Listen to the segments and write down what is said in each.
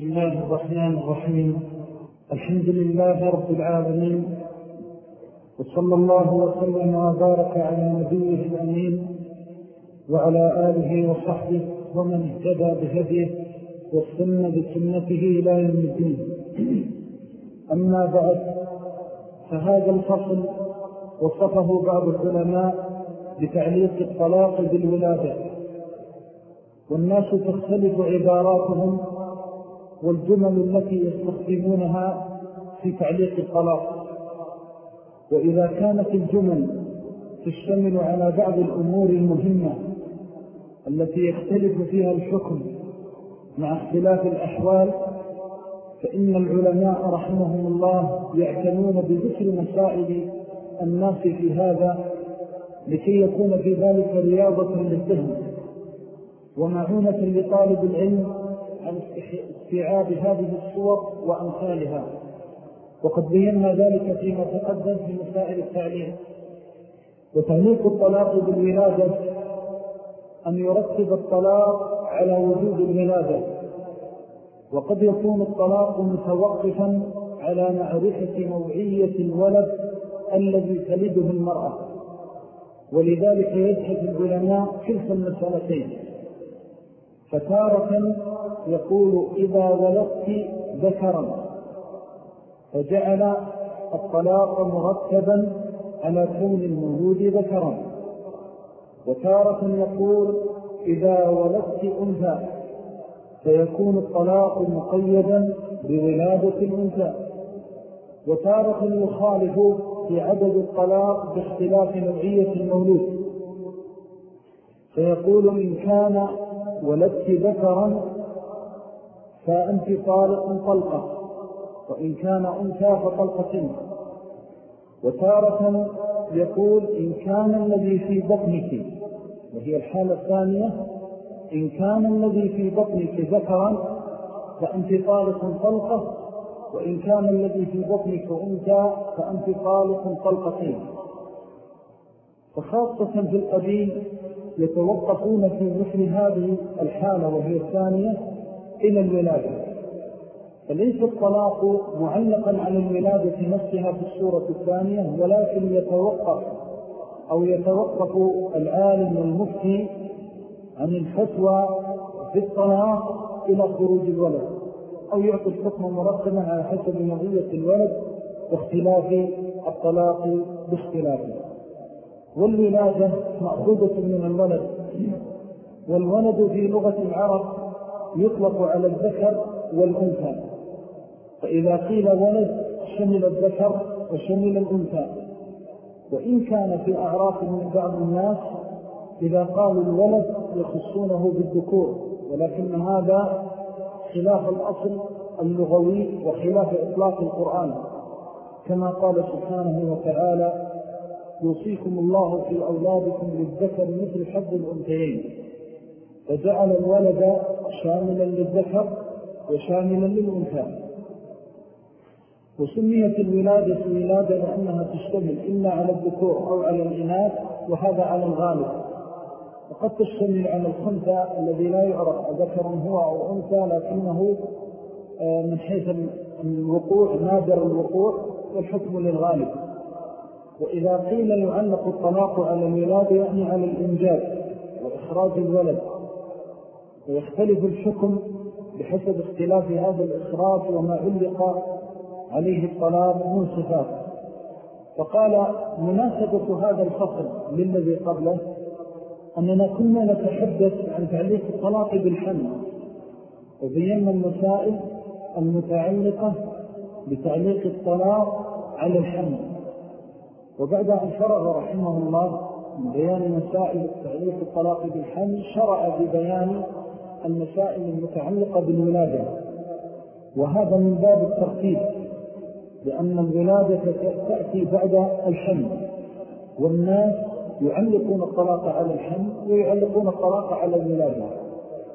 بسم الله الرحمن الرحيم. الحمد لله رب العالمين. وصلى الله وسلم وبارك على نبيه الأمين وعلى آله وصحبه ومن اهتدى بهديه والسنة بسنته إلى يوم أما بعد فهذا الفصل وصفه بعض العلماء بتعليق الطلاق بالولادة. والناس تختلف عباراتهم والجمل التي يستخدمونها في تعليق الطلاق. وإذا كانت الجمل تشتمل على بعض الأمور المهمة التي يختلف فيها الحكم مع اختلاف الأحوال فإن العلماء رحمهم الله يعتنون بذكر مسائل الناس في هذا لكي يكون في ذلك رياضة للذهن ومعونة لطالب العلم عن استيعاب هذه الصور وأمثالها. وقد بينا ذلك فيما تقدم في مسائل التعليم. وتعليق الطلاق بالولادة أن يرتب الطلاق على وجود الولادة. وقد يكون الطلاق متوقفا على معرفة نوعية الولد الذي تلده المرأة. ولذلك يجحد العلماء كلتا المسألتين. فتارة يقول إذا ولدت ذكرا. فجعل الطلاق مرتبا على كون المولود ذكرا. وتارة يقول إذا ولدت أنثى فيكون الطلاق مقيدا بولادة الأنثى. وتارة يخالف في عدد الطلاق باختلاف نوعية المولود. فيقول إن كان ولدت ذكرا فأنت طالق طلقة وإن كان أنثى فطلقتين وتارة يقول إن كان الذي في بطنك وهي الحالة الثانية إن كان الذي في بطنك ذكرا فأنت طالق طلقة وإن كان الذي في بطنك أنثى فأنت طالق طلقتين. فخاصة في القديم يتوقفون في مثل هذه الحالة وهي الثانية إلى الولادة. فليس الطلاق معلقا على الولادة نفسها في الصورة الثانية ولكن يتوقف أو يتوقف العالم والمفتي عن الفتوى في الطلاق إلى خروج الولد أو يعطي الحكم مرتبا على حسب نوعية الولد واختلاف الطلاق باختلافه. والولادة مأخوذة من الولد. والولد في لغة العرب يطلق على الذكر والأنثى. فإذا قيل ولد شمل الذكر وشمل الأنثى. وإن كان في أعراف من بعض الناس إذا قالوا الولد يخصونه بالذكور. ولكن هذا خلاف الأصل اللغوي وخلاف إطلاق القرآن. كما قال سبحانه وتعالى يوصيكم الله في أولادكم للذكر مثل حظ الأنثيين. فجعل الولد شاملا للذكر وشاملا للأنثى. وسميت الولادة ولادة لأنها تشتمل إلا على الذكور أو على الإناث وهذا على الغالب. وقد تشتمل على الخنثى الذي لا يعرف ذكر هو أو أنثى لكنه آه، من حيث الوقوع نادر الوقوع والحكم للغالب. وإذا قيل يعلق الطلاق على الولادة يعني على الإنجاب وإخراج الولد ويختلف الحكم بحسب اختلاف هذا الإخراج وما علق عليه الطلاق من صفات. فقال مناسبة هذا الفصل للذي قبله أننا كنا نتحدث عن تعليق الطلاق بالحمل وبينا المسائل المتعلقة بتعليق الطلاق على الحمل. وبعد أن فرغ رحمه الله من بيان مسائل تعليق الطلاق بالحمل شرع ببيان المسائل المتعلقة بالولادة. وهذا من باب الترتيب لأن الولادة تأتي بعد الحمل. والناس يعلقون الطلاق على الحمل ويعلقون الطلاق على الولادة.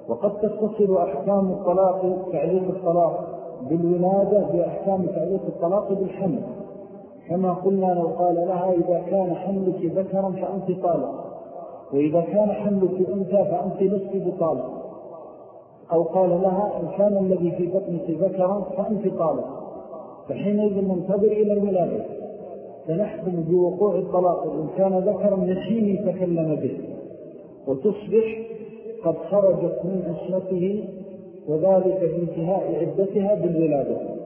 وقد تتصل أحكام الطلاق تعليق الطلاق بالولادة بأحكام تعليق الطلاق بالحمل. كما قلنا لو قال لها إذا كان حملك ذكرا فأنت طالق. وإذا كان حملك أنثى فأنت نصف بطالق. أو قال لها إن كان الذي في بطنك ذكرا فأنت طالق. فحينئذ ننتظر إلى الولادة فنحكم بوقوع الطلاق. إن كان ذكرا حين تكلم به. وتصبح قد خرجت من عصمته وذلك في انتهاء عدتها بالولادة.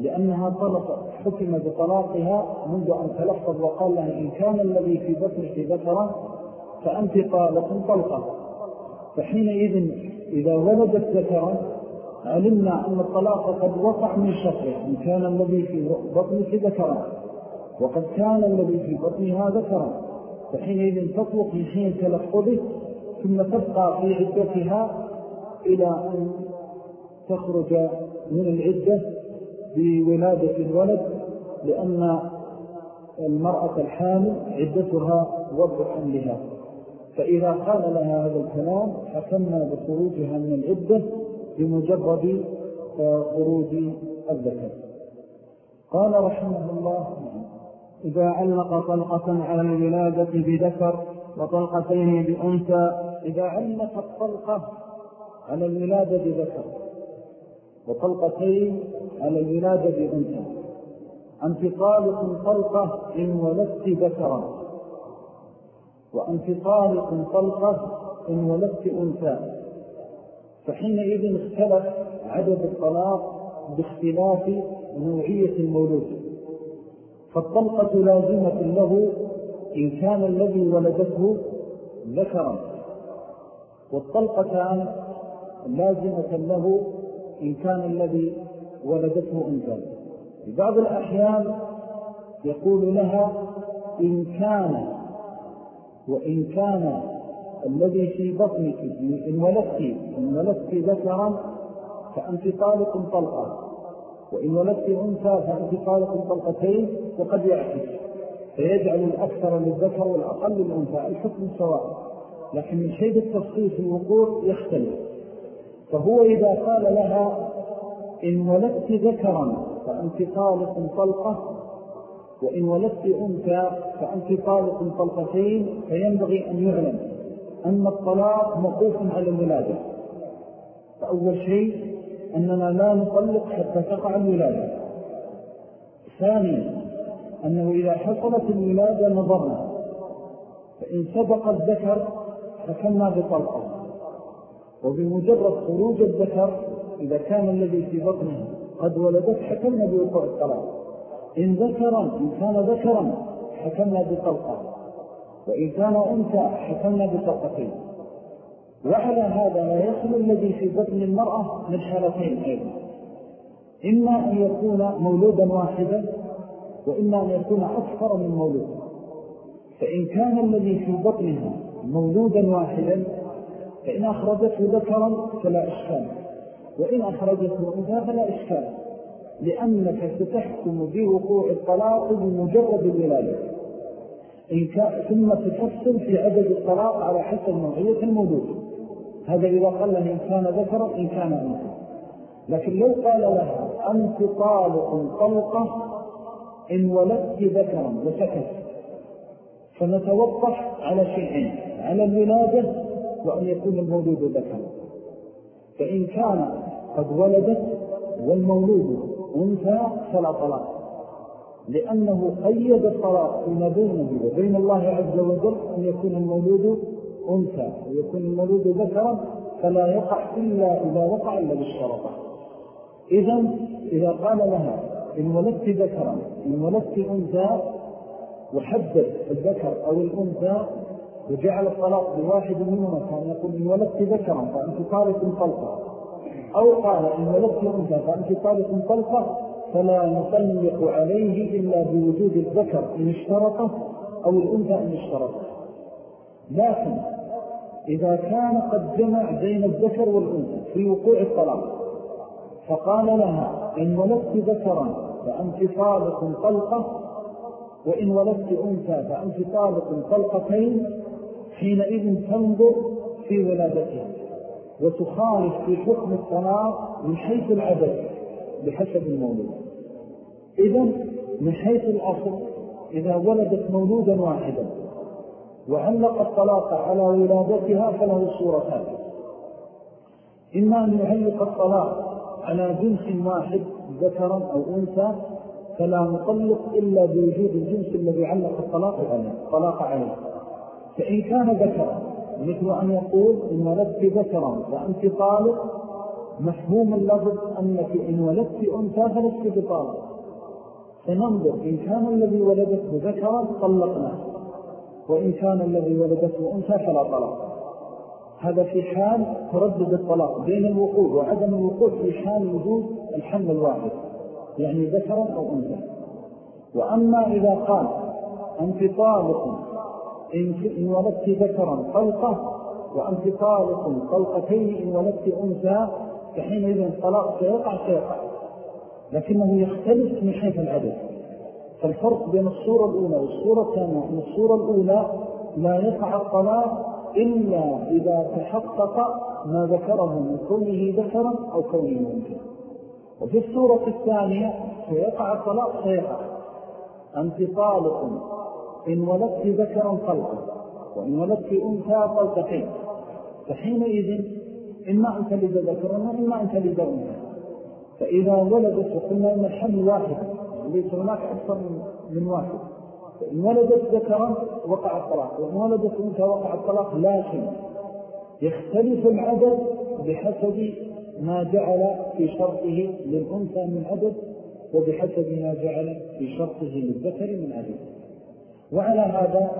لأنها طلق حكم بطلاقها منذ أن تلفظ وقال لها إن كان الذي في بطنك ذكرا فأنت طالق طلقة فحينئذ إذا ولدت ذكرا علمنا أن الطلاق قد وقع من شطره إن كان الذي في بطنك ذكرا وقد كان الذي في بطنها ذكرا. فحينئذ تطلق في حين تلفظه ثم تبقى في عدتها إلى أن تخرج من العدة بولادة الولد لأن المرأة الحامل عدتها وضع حملها فإذا قال لها هذا الكلام حكمنا بخروجها من العدة بمجرد خروج الذكر. قال رحمه الله إذا علق طلقة على الولادة بذكر وطلقتين بأنثى إذا علق الطلقة على الولادة بذكر وطلقتين على الولادة بأنثى. أنت طالق طلقة إن ولدت ذكرا. وأنت طالق طلقة إن ولدت أنثى. فحينئذ اختلف عدد الطلاق باختلاف نوعية المولود. فالطلقة لازمة له إن كان الذي ولدته ذكرا. والطلقتان لازمة له إن كان الذي ولدته أنثى في بعض الأحيان يقول لها إن كان وإن كان الذي في بطنك إن ولدت إن ولدت ذكرا فأنت طالق طلقا وإن ولدت أنثى فأنت طالق طلقتين وقد يعكس. فيجعل الأكثر للذكر والأقل للأنثى الحكم سواء لكن من حيث التفصيل في الوقوع يختلف. فهو إذا قال لها إن ولدت ذكرا فأنت طالق طلقة وإن ولدت أنثى فأنت طالق طلقتين فينبغي أن يعلم أن الطلاق موقوف على الولادة. فأول شيء أننا لا نطلق حتى تقع الولادة. ثانيا أنه إذا حصلت الولادة نظرنا فإن سبق الذكر حكمنا بطلقه. وبمجرد خروج الذكر إذا كان الذي في بطنه قد ولدت حكمنا بوقوع الطلاق. إن ذكرا إن كان ذكرا حكمنا بطلقة. وإن كان أنثى حكمنا بطلقتين. وعلى هذا لا يصل الذي في بطن المرأة من حالتين أيضا. إما أن يكون مولودا واحدا وإما أن يكون أكثر من مولود. فإن كان الذي في بطنها مولودا واحدا فإن أخرجته ذكرا فلا إشكال. وإن أخرجته أنثى فلا إشكال. لأنك ستحكم بوقوع الطلاق بمجرد الولادة إن ثم تفصل في عدد الطلاق على حسب نوعية الموجود. هذا إذا قال له إن كان ذكرا إن كان أنثى. لكن لو قال لها أنت طالق طلقة إن ولدت ذكرا وسكت فنتوقف على شيئين. على الولادة وأن يكون المولود ذكرا. فإن كان قد ولدت والمولود أنثى فلا طلاق. لأنه قيد الطلاق فيما بينه وبين الله عز وجل أن يكون المولود أنثى. ويكون المولود ذكرا فلا يقع إلا إذا وقع إلا بالشرطة إذن إذا قال لها إن ولدت ذكرا إن ولدت أنثى وحدد الذكر أو الأنثى وجعل الطلاق بواحد منهما كان يقول إن ولدت ذكرا فأنت طالق طلقة أو قال إن ولدت أنثى فأنت طالق طلقة فلا نطلق عليه إلا بوجود الذكر إن اشترطه أو الأنثى إن اشترطه. لكن إذا كان قد جمع بين الذكر والأنثى في وقوع الطلاق فقال لها إن ولدت ذكرا فأنت طالق طلقة وإن ولدت أنثى فأنت طالق طلقتين حينئذ تنظر في ولادتها وتخالف في حكم الطلاق من حيث العدد بحسب المولود. إذن من حيث الأصل إذا ولدت مولودا واحدا وعلق الطلاق على ولادتها فله صورتان. إما أن يعلق الطلاق على جنس واحد ذكرا أو أنثى فلا نطلق إلا بوجود الجنس الذي علق الطلاق عليه طلاق عليه. فإن كان ذكرا مثل أن يقول إن ولدت ذكرا فأنت طالق مفهوم اللفظ أنك إن ولدت أنثى فلست بطالق. فننظر إن كان الذي ولدته ذكرا طلقنا وإن كان الذي ولدته أنثى فلا طلاق. هذا في حال تردد الطلاق بين الوقوع وعدم الوقوع في حال وجود الحمل الواحد يعني ذكرا أو أنثى. وأما إذا قال أنت طالق إن ولدت ذكرا طلقة وأنت طالق طلقتين إن ولدت أنثى فحينئذ الطلاق سيقع سيقع. لكنه يختلف من حيث العدد. فالفرق بين الصورة الأولى والصورة الثانية أن الصورة الأولى لا يقع الطلاق إلا إذا تحقق ما ذكره من كونه ذكرا أو كونه منكر وفي الصورة الثانية سيقع الطلاق سيقع. أنت طالق إن ولدت ذكرا طلقا وإن ولدت أنثى طلقتين فحينئذ إما أن تلد ذكرا وإما أن تلد أنثى. فإذا ولدت وقلنا أن الحمل واحد ليس هناك أكثر من واحد. فإن ولدت ذكرا وقع الطلاق وإن ولدت أنثى وقع الطلاق لكن يختلف العدد بحسب ما جعل في شرطه للأنثى من عدد وبحسب ما جعل في شرطه للذكر من عدد. وعلى هذا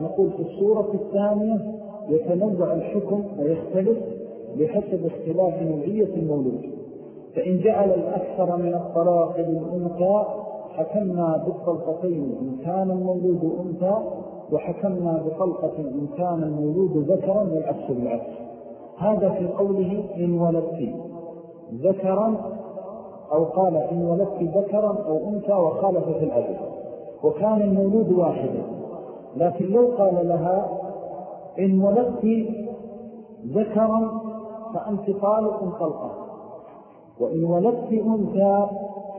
نقول في الصورة الثانية يتنوع الحكم ويختلف بحسب اختلاف نوعية المولود. فإن جعل الأكثر من الطلاق للأنثى حكمنا بالطلقتين إن كان المولود أنثى وحكمنا بطلقة إن كان المولود ذكرا والعكس بالعكس. هذا في قوله إن ولدت ذكرا أو قال إن ولدت ذكرا أو أنثى وخالف في وكان المولود واحدا. لكن لو قال لها إن ولدت ذكرا فأنت طالق طلقة وإن ولدت أنثى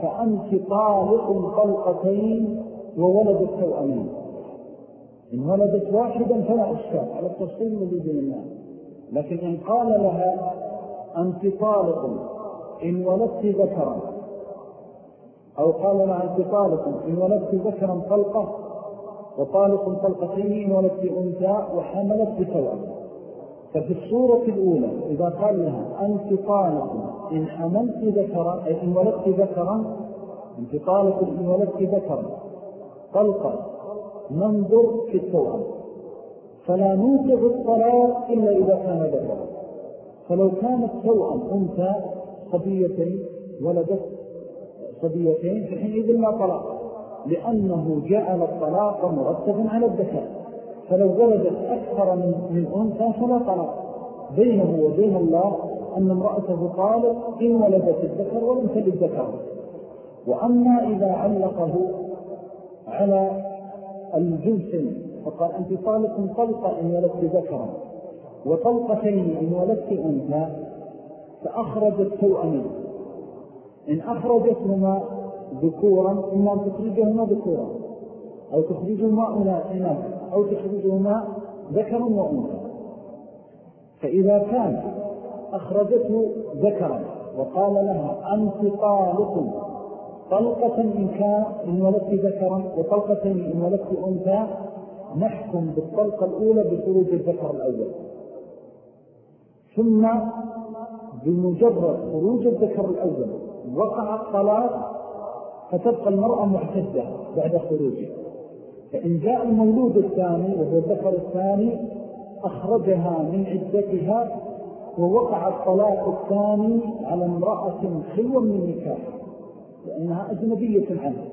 فأنت طالق طلقتين وولد التوأمين إن ولدت واحدا فلا أشكال على التفصيل الذي بيننا لكن إن قال لها أنت طالق إن ولدت ذكرا. أو قال لها أنت طالق إن ولدت ذكرا طلقة وطالق طلقتين إن ولدت أنثى وحملت بتوأمين ففي الصورة الأولى إذا قال لها أنت طالق إن حملت ذكرا أي إن ولدت ذكرا أنت طالق إن ولدت ذكرا طلقا ننظر في التوأم فلا نوقف الطلاق إلا إذا كان ذكرا. فلو كانت توأم أنثى صبيتين ولدت صبيتين فحينئذ لا طلاق لأنه جعل الطلاق مرتبا على الذكر فلو ولدت أكثر من, من أنثى فلا طلاق. بينه وبين الله أن امرأته طالق إن ولدت الذكر ولم تلد ذكر وأما إذا علقه على الجنس فقال أنت طالق طلقة إن ولدت ذكرا وطلقتين إن ولدت أنثى فأخرجت توأمين إن أخرجتهما ذكورا إما أن تخرجهما ذكورا أو تخرجهما إناث أو تخرجهما ذكرا وأنثى. فإذا كان أخرجته ذكرا وقال لها أنت طالق طلقة إن كان إن ولدت ذكرا وطلقتين إن ولدت أنثى نحكم بالطلقة الأولى بخروج الذكر الأول. ثم بمجرد خروج الذكر الأول. وقع الطلاق فتبقى المرأة محتدة بعد خروجه فإن جاء المولود الثاني وهو الذكر الثاني أخرجها من عدتها ووقع الطلاق الثاني على امرأة خلوة من نكاح لأنها أجنبية عنه.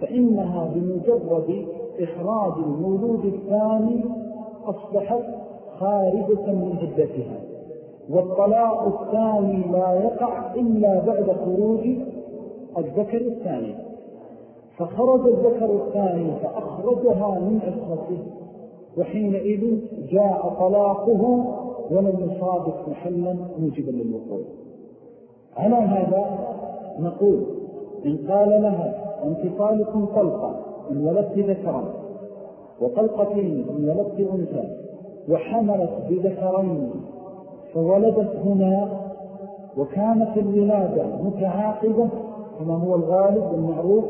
فإنها بمجرد إخراج المولود الثاني أصبحت خارجة من عدتها. والطلاق الثاني لا يقع إلا بعد خروج الذكر الثاني. فخرج الذكر الثاني فأخرجها من عصمته وحينئذ جاء طلاقه ولم يصادف محلا موجبا للوقوع. على هذا نقول إن قال لها أنت طالق طلقة إن ولدت ذكرا وطلقتين إن ولدت أنثى وحملت بذكرين فولدت هنا وكانت الولادة متعاقبة كما هو الغالب والمعروف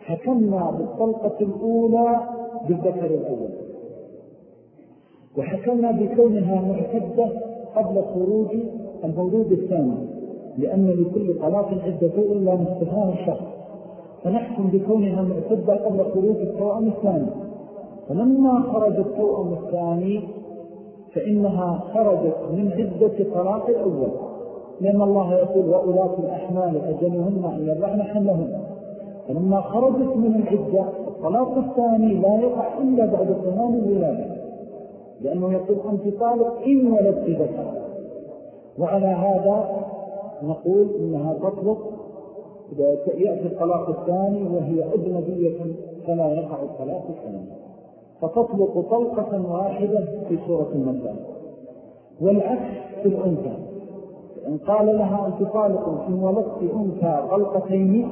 حكمنا بالطلقة الأولى بالذكر الأول. وحكمنا بكونها معتدة قبل خروج المولود الثاني لأن لكل طلاق عدة إلا مستفاه الشخص فنحكم بكونها معتدة قبل خروج التوأم الثاني. فلما خرج التوأم الثاني فإنها خرجت من عدة طلاق الأول. لأن الله يقول وأولاة الأحمال أجلهن أن يضعن حملهن. فلما خرجت من العدة الطلاق الثاني لا يقع إلا بعد تمام الولادة لأنه يقول أنت طالق إن ولدت ذكر وعلى هذا نقول إنها تطلق. يأتي الطلاق الثاني وهي أجنبية فلا يقع الطلاق الثاني. فتطلق طلقة واحدة في سورة المثال والعكس في الأنثى. إن قال لها أنت طالق إن ولدت أنثى طلقتين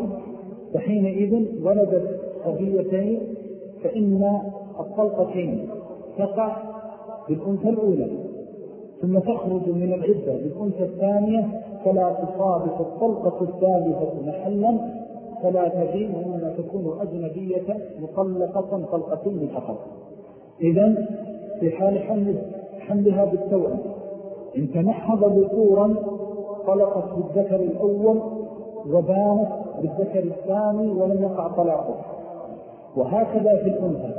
فحينئذ ولدت صبيتين فإن الطلقتين تقع بالأنثى الأولى. ثم تخرج من العدة بالأنثى الثانية فلا تصابق الطلقة الثالثة محلا فلا تجين وإنما تكون أجنبية مطلقة طلقتين فقط. إذن في حال حمل حملها بالتوأم إن تنحض ذكورا طلقت بالذكر الأول وبانت بالذكر الثاني ولم يقع طلاقه. وهكذا في الأنثى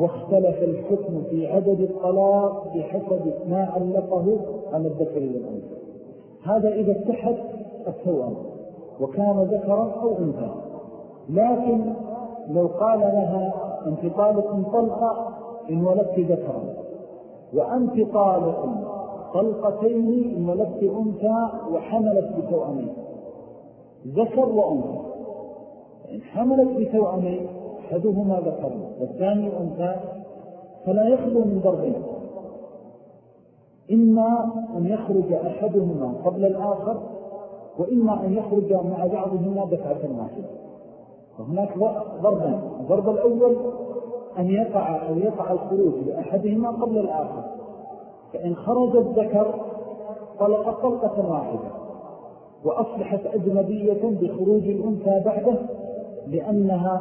واختلف الحكم في عدد الطلاق بحسب ما علقه عن الذكر والأنثى. هذا إذا اتحد التوأم. وكان ذكرا أو أنثى. لكن لو قال لها أنت طالق طلقة إن ولدت ذكرا. وأنت طالق طلقتين إن ولدت أنثى وحملت بتوأمين ذكر وأنثى. إن حملت بتوأمين أحدهما ذكر والثاني أنثى. فلا يخلو من ضربين. إما أن يخرج أحدهما قبل الآخر وإما أن يخرج مع بعضهما دفعة واحدة. وهناك ضربان الضرب الأول أن يقع أو يقع الخروج لأحدهما قبل الآخر. فإن خرج الذكر طلق طلقة واحدة وأصبحت أجنبية بخروج الأنثى بعده لأنها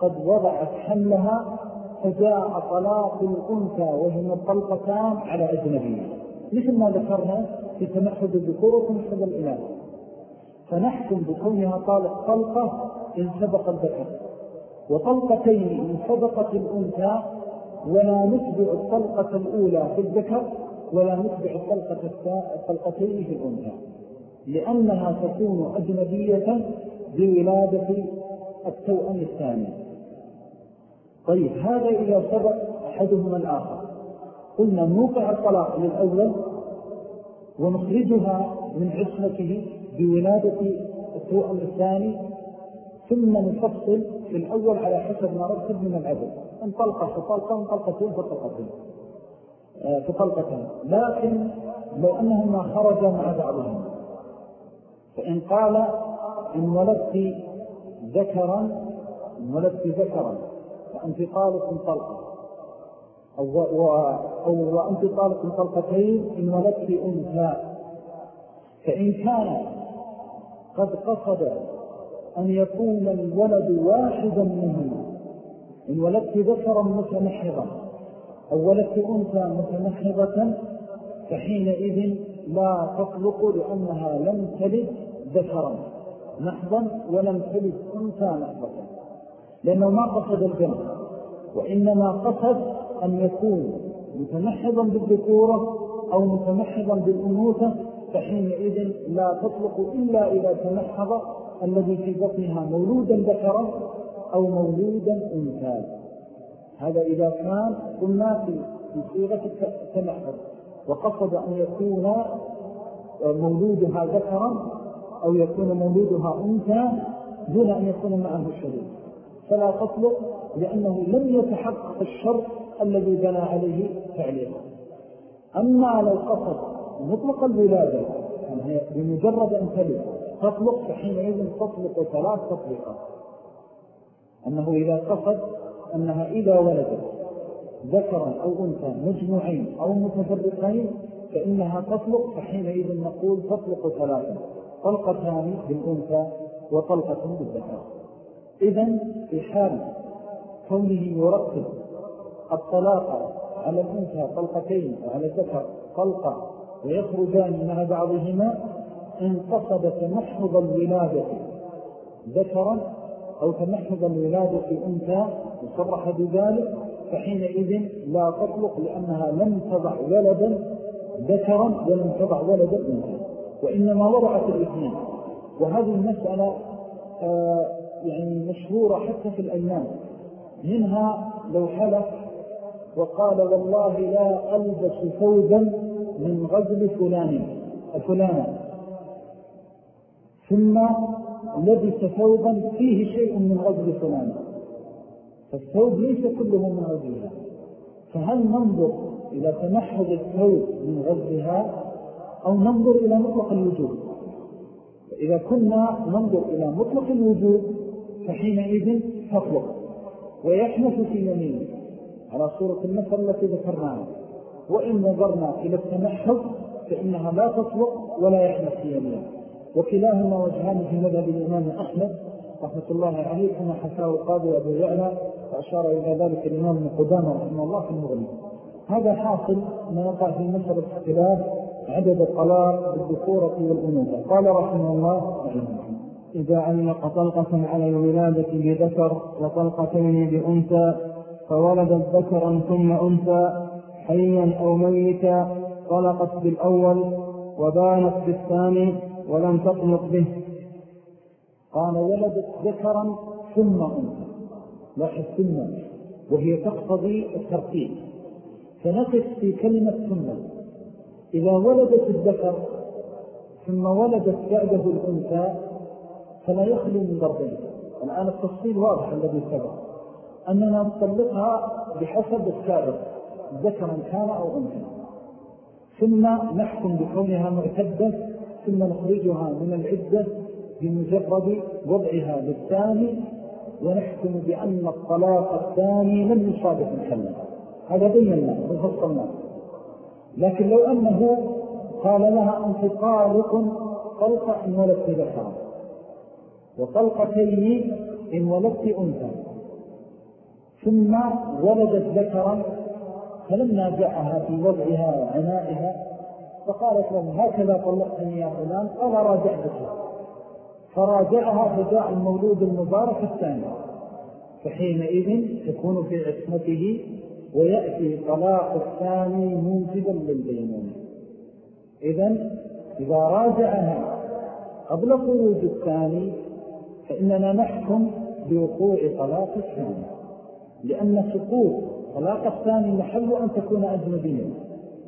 قد وضعت حملها فجاء طلاق الأنثى وهما الطلقتان على أجنبية. مثل ما ذكرنا في تمحض الذكور وتمحض الإناث فنحكم بكونها طالق طلقة إن سبق الذكر. وطلقتين إن سبقت الأنثى ولا نتبع الطلقة الأولى في الذكر ولا نتبع الطلقتين في الأنثى. لأنها تكون أجنبية بولادة التوأم الثاني. طيب هذا إذا سبق أحدهما الآخر. قلنا نوقع الطلاق للأول ونخرجها من عصمته بولادة التوأم الثاني ثم نفصل في الأول على حسب ما رتب من العدد انطلقة فطلقة انطلقتين فطلقتين آه، فطلقتين لكن لو أنهما خرجا مع بعضهم. فإن قال إن ولدت ذكرا إن ولدت ذكرا وأنت طالق طلقة. أو, أو وأنت طالق طلقتين إن ولدت أنثى. فإن كان قد قصد أن يكون الولد واحدا منهما إن ولدت ذكرا متنحضا أو ولدت أنثى متنحضة فحينئذ لا تطلق لأنها لم تلد ذكرا نحضا ولم تلد أنثى نحضة لأنه ما قصد الجنة وإنما قصد أن يكون متمحضا بالذكورة أو متمحضا بالأنوثة فحينئذ لا تطلق إلا إذا تمحض الذي في بطنها مولودا ذكرا أو مولودا أنثى. هذا إذا كان قلنا في صيغة التمحض وقصد أن يكون مولودها ذكرا أو يكون مولودها أنثى دون أن يكون معه الشريك فلا تطلق لأنه لم يتحقق الشرط الذي بنى عليه تعليقه أما لو قصد مطلق الولادة يعني بمجرد أن تلد. تطلق فحينئذ تطلق ثلاث تطلقات. أنه إذا قصد أنها إذا ولدت ذكرا أو أنثى مجموعين أو متفرقين فإنها تطلق فحينئذ نقول تطلق ثلاثا طلقتان بالأنثى وطلقة بالذكر. إذن في حال كونه يرتب الطلاق على الأنثى طلقتين وعلى الذكر طلقة ويخرجان مع بعضهما انقصد تمحض الولادة. ذكرا أو تمحض الولادة أنثى وصرح بذلك فحينئذ لا تطلق لأنها لم تضع ولدا ذكرا ولم تضع ولدا أنثى. وإنما وضعت الاثنين. وهذه المسألة آه يعني مشهورة حتى في الأيام منها لو حلف وقال والله لا ألبس ثوبا من غزل فلان فلانا ثم لبس ثوبا فيه شيء من غزل فلان. فالثوب ليس كله من غزلها. فهل ننظر إلى تنحض الثوب من غزلها أو ننظر إلى مطلق الوجود؟ فإذا كنا ننظر إلى مطلق الوجود فحينئذ تطلق ويحنف في يمينه. على صورة المثل التي ذكرناها. وإن نظرنا إلى التنحض فإنها لا تطلق ولا يحنف في يمينه وكلاهما وجهان في مذهب الإمام أحمد رحمة الله عليه كما حكاه القاضي أبو يعلى وأشار إلى ذلك الإمام مقدام رحمه الله في المغني. هذا حاصل ما يقع في مسألة اختلاف عدد الطلاق بالذكورة والأنوثة قال رحمه الله إذا علق طلقة على الولادة بذكر وطلقتين بأنثى فولدت ذكرا ثم أنثى حيا أو ميتا طلقت بالأول وبانت بالثاني ولم تطلق به. قال ولدت ذكرا ثم أنثى. لاحظ ثم وهي تقتضي الترتيب. فنقف في كلمة ثم. إذا ولدت الذكر ثم ولدت بعده الأنثى فلا يخلو من ضربين الآن التفصيل واضح الذي سبق. أننا نطلقها بحسب السابق. ذكرا كان أو أنثى. ثم نحكم بكونها معتدة ثم نخرجها من العدة بمجرد وضعها بالثاني ونحكم بأن الطلاق الثاني لم يصادف الكلام. هذا بينا وفصلنا. لكن لو أنه قال لها أنت طالق طلقة إن ولدت ذكرا. وطلقتين إن ولدت أنثى. ثم ولدت ذكرا فلما جاءها في وضعها وعنائها فقالت له هكذا طلقتني يا فلان قال راجعتك فراجعها فجاء المولود المبارك الثاني. فحينئذ تكون في عصمته ويأتي طلاق الثاني موجبا للبينون إذن إذا راجعها قبل خروج الثاني فإننا نحكم بوقوع طلاق الثاني لأن سقوط طلاق الثاني محل أن تكون أجنبيا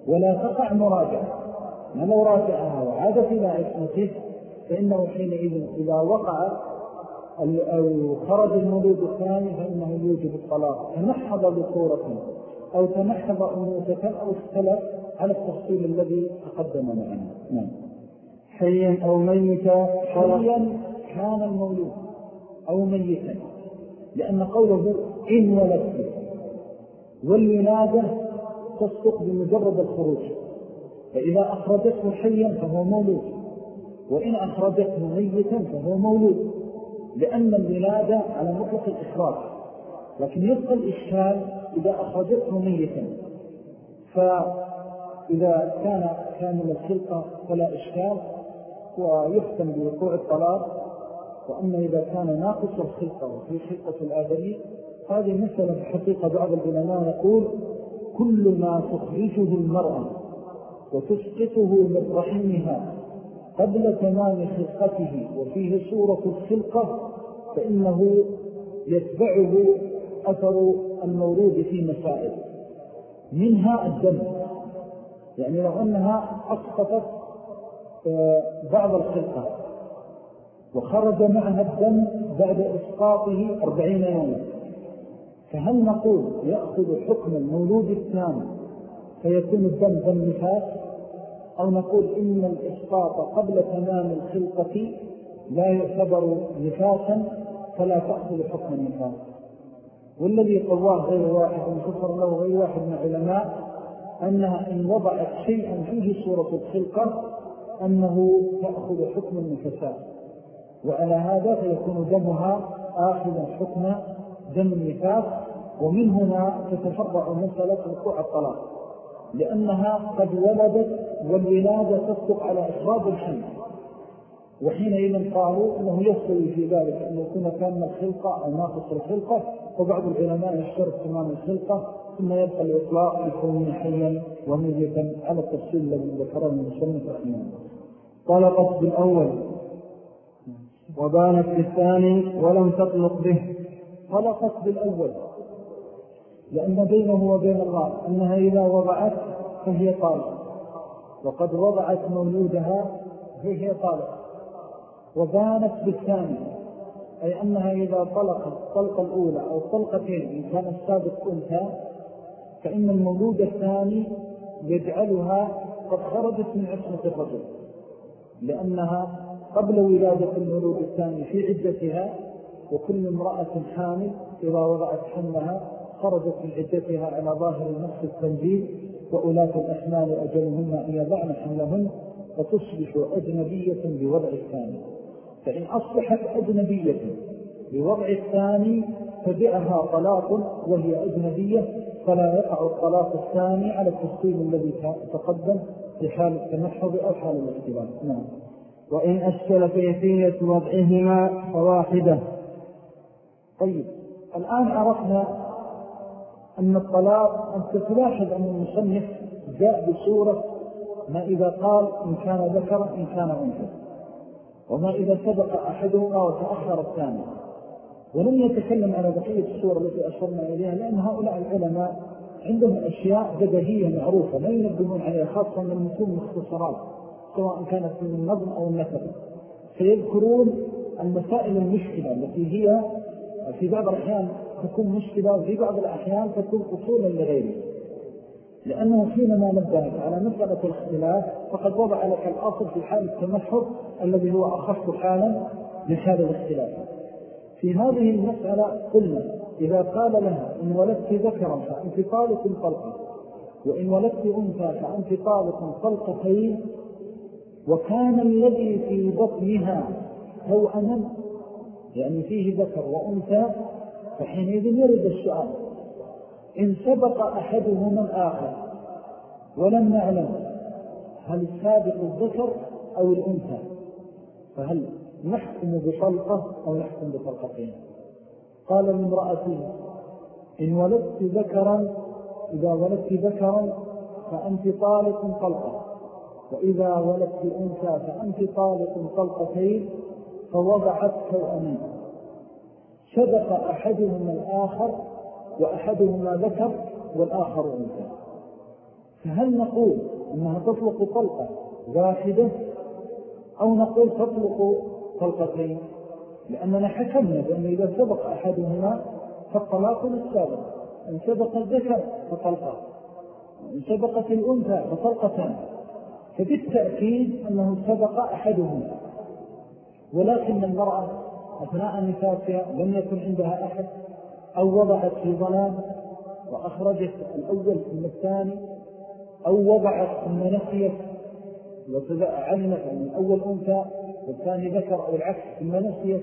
ولا تقع مراجعة. ما لو راجعها؟ وعادت إلى عصمته فإنه حينئذ إذا وقع أو خرج المولود الثاني فإنه يوجد الطلاق. تنحض بصورة أو تنحض أنوثة أو اختلف على التفصيل الذي تقدم معنا. نعم. حيا أو ميتا؟ حيا كان المولود أو ميتا لأن قوله إن ولدت والولادة تصدق بمجرد الخروج. فإذا أخرجته حيا فهو مولود. وإن أخرجته ميتا فهو مولود. لأن الولادة على مطلق الإخراج. لكن يبقى الإشكال إذا أخرجته ميتا. فإذا كان كامل الخلقة فلا إشكال. ويحكم بوقوع الطلاق. وأما إذا كان ناقص الخلقة وفي خلقة الآدمي هذه مثلا في حقيقة بعض العلماء يقول كل ما تخرجه المرأة وتسقطه من رحمها قبل تمام خلقته وفيه صورة الخلقة فإنه يتبعه أثر المورود في مسائل منها الدم. يعني لو أنها أسقطت آه، بعض الخلقة وخرج معها الدم بعد إسقاطه أربعين يوما. فهل نقول يأخذ حكم المولود الثاني فيكون الدم دم نفاس أو نقول إن الإسقاط قبل تمام الخلقة لا يعتبر نفاسا فلا تأخذ حكم النفاس؟ والذي قواه غير واحد وانتصر له غير واحد من علماء أنها إن وضعت شيئا فيه صورة الخلقة أنه تأخذ حكم النفساء. وعلى هذا فيكون دمها آخذا حكم دم النفاس ومن هنا تتفرع مسألة وقوع الطلاق لأنها قد ولدت والولادة تصدق على إخراج الحمل. وحينئذ قالوا أنه يستوي في ذلك أن يكون كان الخلقة أو ناقص الخلقة وبعض العلماء يشترط تمام الخلقة ثم يبقى الإطلاق لكون حيا وميتا على التفصيل الذي ذكره المسلم رحمه طلقت بالأول وبانت بالثاني ولم تطلق به. طلقت بالأول. لأن بينه وبين الله أنها إذا وضعت فهي طالق وقد وضعت مولودها فهي طالق وبانت بالثاني أي أنها إذا طلقت الطلقة الأولى أو الطلقتين إن كان السابق أنثى فإن المولود الثاني يجعلها قد خرجت من عصمة الرجل. لأنها قبل ولادة المولود الثاني في عدتها وكل امرأة حامل إذا وضعت حملها خرجت من عدتها على ظاهر النفس التنزيل وأولاة الأحمال أجلهن أن يضعن حملهن فتصبح أجنبية بوضع الثاني. فإن أصبحت أجنبية بوضع الثاني فبعها طلاق وهي أجنبية فلا يقع الطلاق الثاني على التفصيل الذي تقدم في حال التمحض أو حال الاختلاف نعم. وإن أشكل كيفية وضعهما فواحدة. طيب. الآن عرفنا أن الطلاق أنت تلاحظ أن المصنف جاء بصورة ما إذا قال إن كان ذكرا إن كان أنثى. وما إذا سبق أحدهما وتأخر الثاني. ولم يتكلم على بقية الصورة التي أشرنا إليها لأن هؤلاء العلماء عندهم أشياء بدهية معروفة لا ينبهون عليها خاصة من المتون مختصرات سواء كانت من النظم أو النثر فيذكرون المسائل المشكلة التي هي في بعض الأحيان تكون مشكلة وفي بعض الأحيان تكون أصولا لغيره لأنه حينما نبهك على مسألة الاختلاف فقد وضع لك الأصل في حال التمحر الذي هو أخف حالا من حال الاختلاف. في هذه المسألة قلنا إذا قال لها إن ولدت ذكرا فأنت طالق طلقة وإن ولدت أنثى فأنت طالق طلقتين وكان الذي في بطنها توأما يعني فيه ذكر وأنثى فحينئذ يرد السؤال إن سبق أحدهما الآخر ولم نعلم هل السابق الذكر أو الأنثى فهل نحكم بطلقة أو نحكم بطلقتين قال لامرأته إن ولدت ذكرا إذا ولدت ذكرا فأنت طالق طلقة وإذا ولدت أنثى فأنت طالق طلقتين فوضعت توأمين سبق أحدهما الآخر وأحدهما ذكر والآخر أنثى فهل نقول أنها تطلق طلقة واحدة أو نقول تطلق طلقتين؟ لأننا حكمنا بأن إذا سبق أحدهما فالطلاق للسابق إن سبق الذكر فطلقة إن سبقت الأنثى فطلقتان. فبالتأكيد أنه سبق أحدهما. ولكن المرأة أثناء نفاسها لم يكن عندها أحد أو وضعت في ظلام وأخرجت الأول ثم الثاني أو وضعت ثم نسيت وعلمت أن الأول أنثى والثاني ذكر أو العكس ثم نسيت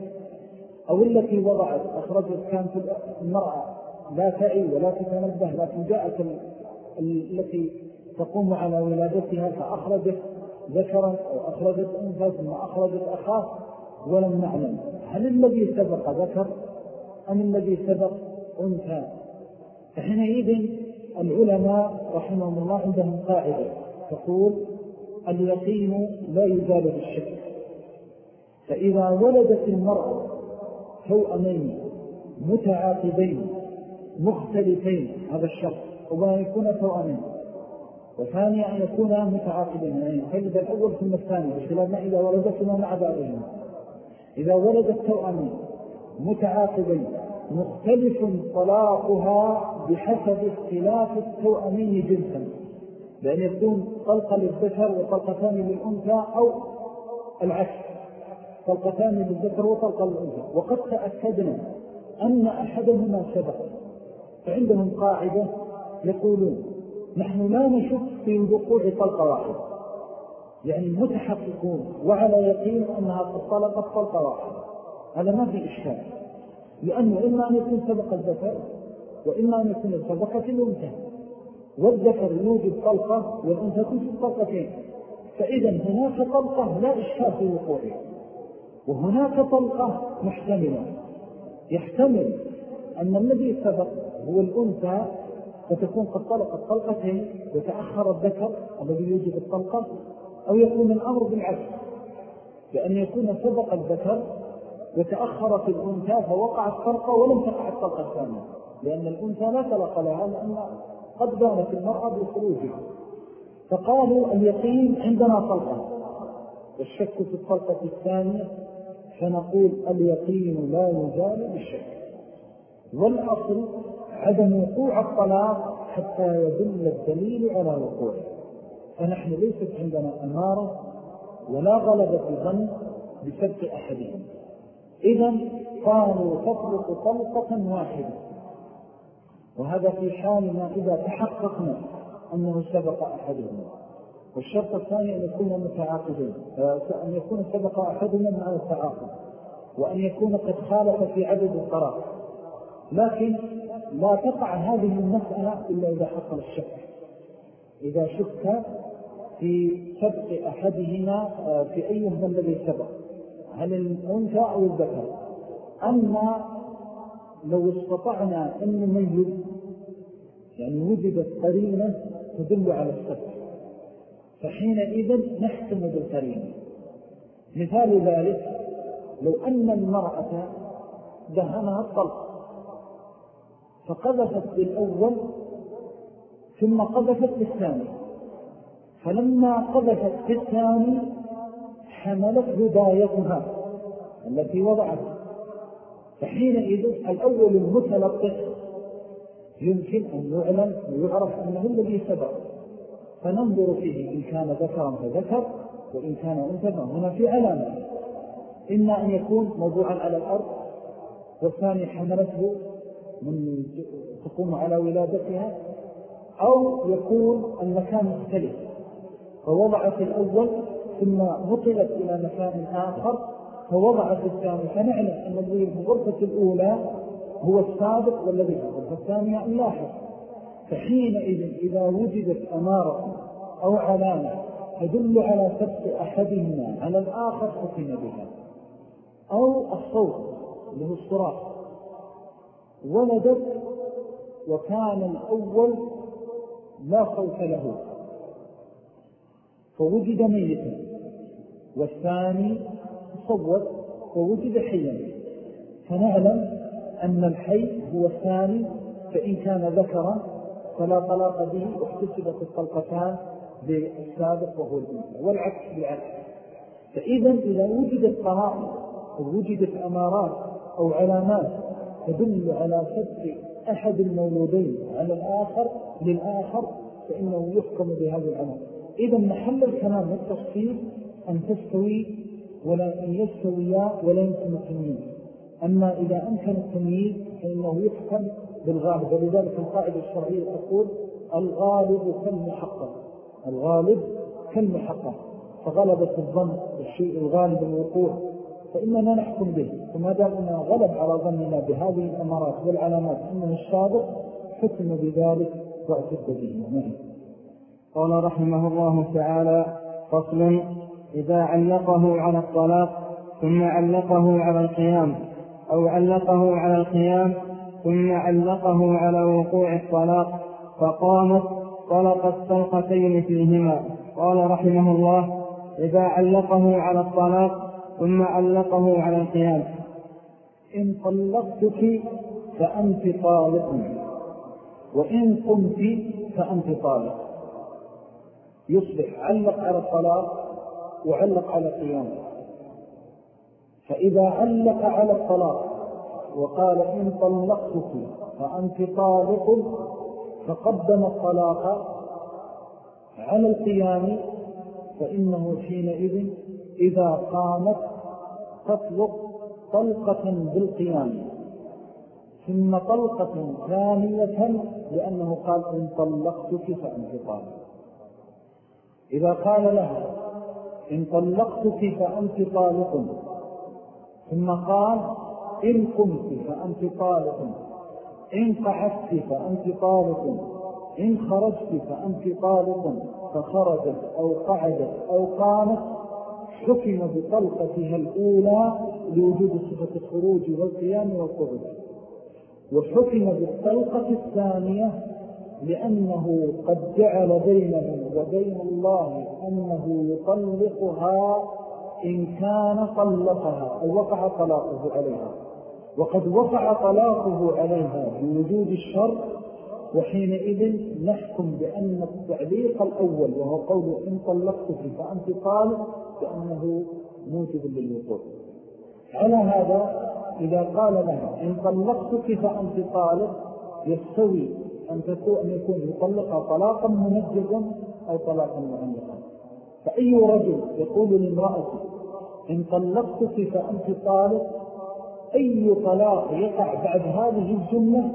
أو التي وضعت أخرجت كانت المرأة لا تعي ولا تتنبه لكن جاءت التي تقوم على ولادتها فأخرجت ذكرا أو أخرجت أنثى ثم أخرجت أخاه ولم نعلم. هل الذي سبق ذكر أم الذي سبق أنثى. فحينئذ العلماء رحمهم الله عندهم قاعدة. تقول اليقين لا يزال بالشك. فإذا ولدت المرأة توأمين متعاقبين مختلفين هذا الشخص وما يكون توأمين. وثانيا أن يكون متعاقبين. يعني تجد الأول ثم الثاني بخلاف ما إذا ولدتنا مع بعضهم. إذا ولدت توأمين متعاقبين مختلف طلاقها بحسب اختلاف التوأمين جنسا. لأن يكون طلقة للذكر وطلقتان للأنثى أو العكس طلقتان للذكر وطلقة للأنثى. وقد تأكدنا أن أحدهما سبق فعندهم قاعدة يقولون نحن لا نشك في وقوع طلقة واحدة. يعني متحققون وعلى يقين أنها قد طلقت طلقة واحدة هذا ما في إشكال. لأنه إما أن يكون سبق الذكر وإما أن يكون سبقة الأنثى. والذكر يوجد طلقة والأنثى توجد طلقتين. فإذا هناك طلقة لا إشكال في وقوعها. وهناك طلقة محتملة. يحتمل أن الذي سبق هو الأنثى فتكون قد طلقت طلقتين وتأخر الذكر الذي يوجد الطلقة أو يكون الأمر بالعكس. بأن يكون سبق الذكر وتأخرت الأنثى فوقعت طلقة ولم تقع الطلقة الثانية. لأن الأنثى لا تلق لها لأن قد بانت المرأة بخروجها. فقالوا اليقين عندنا طلقة والشك في الطلقة الثانية فنقول اليقين لا يزال بالشك. والأصل عدم وقوع الطلاق حتى يدل الدليل على وقوعه. فنحن ليست عندنا أمارة ولا غلبة ظن بسبق أحدهم إذا قالوا تطلق طلقة واحدة. وهذا في حال ما إذا تحققنا أنه سبق أحدهم والشرط الثاني أن يكون متعاقدين. أن يكون سبق أحدهم مع التعاقد. وأن يكون قد خالف في عدد الطلاق لكن لا تقع هذه المسألة إلا إذا حصل الشك. إذا شك في سبق أحدهما آه، في أيهما الذي سبق هل الأنثى أو الذكر. أما لو استطعنا أن نميز يعني وجدت قرينة تدل على السبق فحينئذ نحكم بالقرينة مثال ذلك لو أن المرأة دهنها الطلق فقذفت بالأول ثم قذفت بالثاني. فلما قذفت بالثاني حملت هدايتها التي وضعتها فحينئذ الأول المتلقف يمكن أن يعلم ويعرف أنه الذي سبق. فننظر فيه إن كان ذكرا فذكر وإن كان أنثى هنا في علامة. إما أن يكون موضوعا على الأرض والثاني حملته من تقوم على ولادتها أو يكون المكان مختلف. فوضعت الأول ثم نقلت إلى مكان آخر فوضعت الثاني. فنعلم أن الذي في الغرفة الأولى هو السابق والذي في الغرفة الثانية اللاحق. فحينئذ إذا وجدت أمارة أو علامة تدل على سبق أحدهما على الآخر حكم بها. أو الصوت هو الصراخ. ولدت وكان الأول لا صوت له. فوجد ميتا. والثاني صوت فوجد حيا. فنعلم أن الحي هو الثاني فإن كان ذكرا فلا طلاق به واحتسبت الطلقتان بالسابق وهو الأنثى والعكس بالعكس. فإذا إذا وجدت طلاق أو وجدت أمارات أو علامات تدل على سبق أحد المولودين على الآخر للآخر فإنه يحكم بهذا العمل إذا محل الكلام والتفصيل أن تستوي ولا أن يستويا ولا يمكن التمييز. أما إذا أمكن التمييز فإنه يحكم بالغالب ولذلك القاعدة الشرعية تقول الغالب كالمحقق. الغالب كالمحقق. فغلبة الظن الشيء الغالب الوقوع فإننا نحكم به. وما دام أنه غلب على ظننا بهذه الأمارات والعلامات أنه الصادق حكم بذلك واعتد به نعم قال رحمه الله تعالى فصل إذا علقه على الطلاق ثم علقه على القيام أو علقه على القيام ثم علقه على وقوع الطلاق فقامت طلقت طلقتين فيهما. قال رحمه الله إذا علقه على الطلاق ثم علقه على القيام. إن طلقتك فأنت طالق وإن قمت فأنت طالق. يصبح علق على الطلاق وعلق على القيام فإذا علق على الطلاق وقال إن طلقتك فأنت طالق فقدم الطلاق على القيام فإنه حينئذ إذا قامت تطلق طلقة بالقيام. ثم طلقة ثانية لأنه قال إن طلقتك فأنت طالق. إذا قال لها إن طلقتك فأنت طالق. ثم قال إن قمت فأنت طالق. إن قعدت فأنت طالق. إن خرجت فأنت طالق. فخرجت أو قعدت أو قامت حكم بطلقتها الأولى لوجود صفة الخروج والقيام والقعود. وحكم بالطلقة الثانية لأنه قد جعل بينه وبين الله أنه يطلقها إن كان طلقها أو وقع طلاقه عليها. وقد وقع طلاقه عليها بوجود الشر وحينئذ نحكم بأن التعليق الأول وهو قول إن طلقتك فأنت طالق بأنه موجب للوقوع. على هذا إذا قال لها إن طلقتك فأنت طالق يستوي أن يكون يطلقها طلاقا منجزا أو طلاقا معنقا فأي رجل يقول لامرأته إن طلقتك فأنت طالق أي طلاق يقع بعد هذه الجملة؟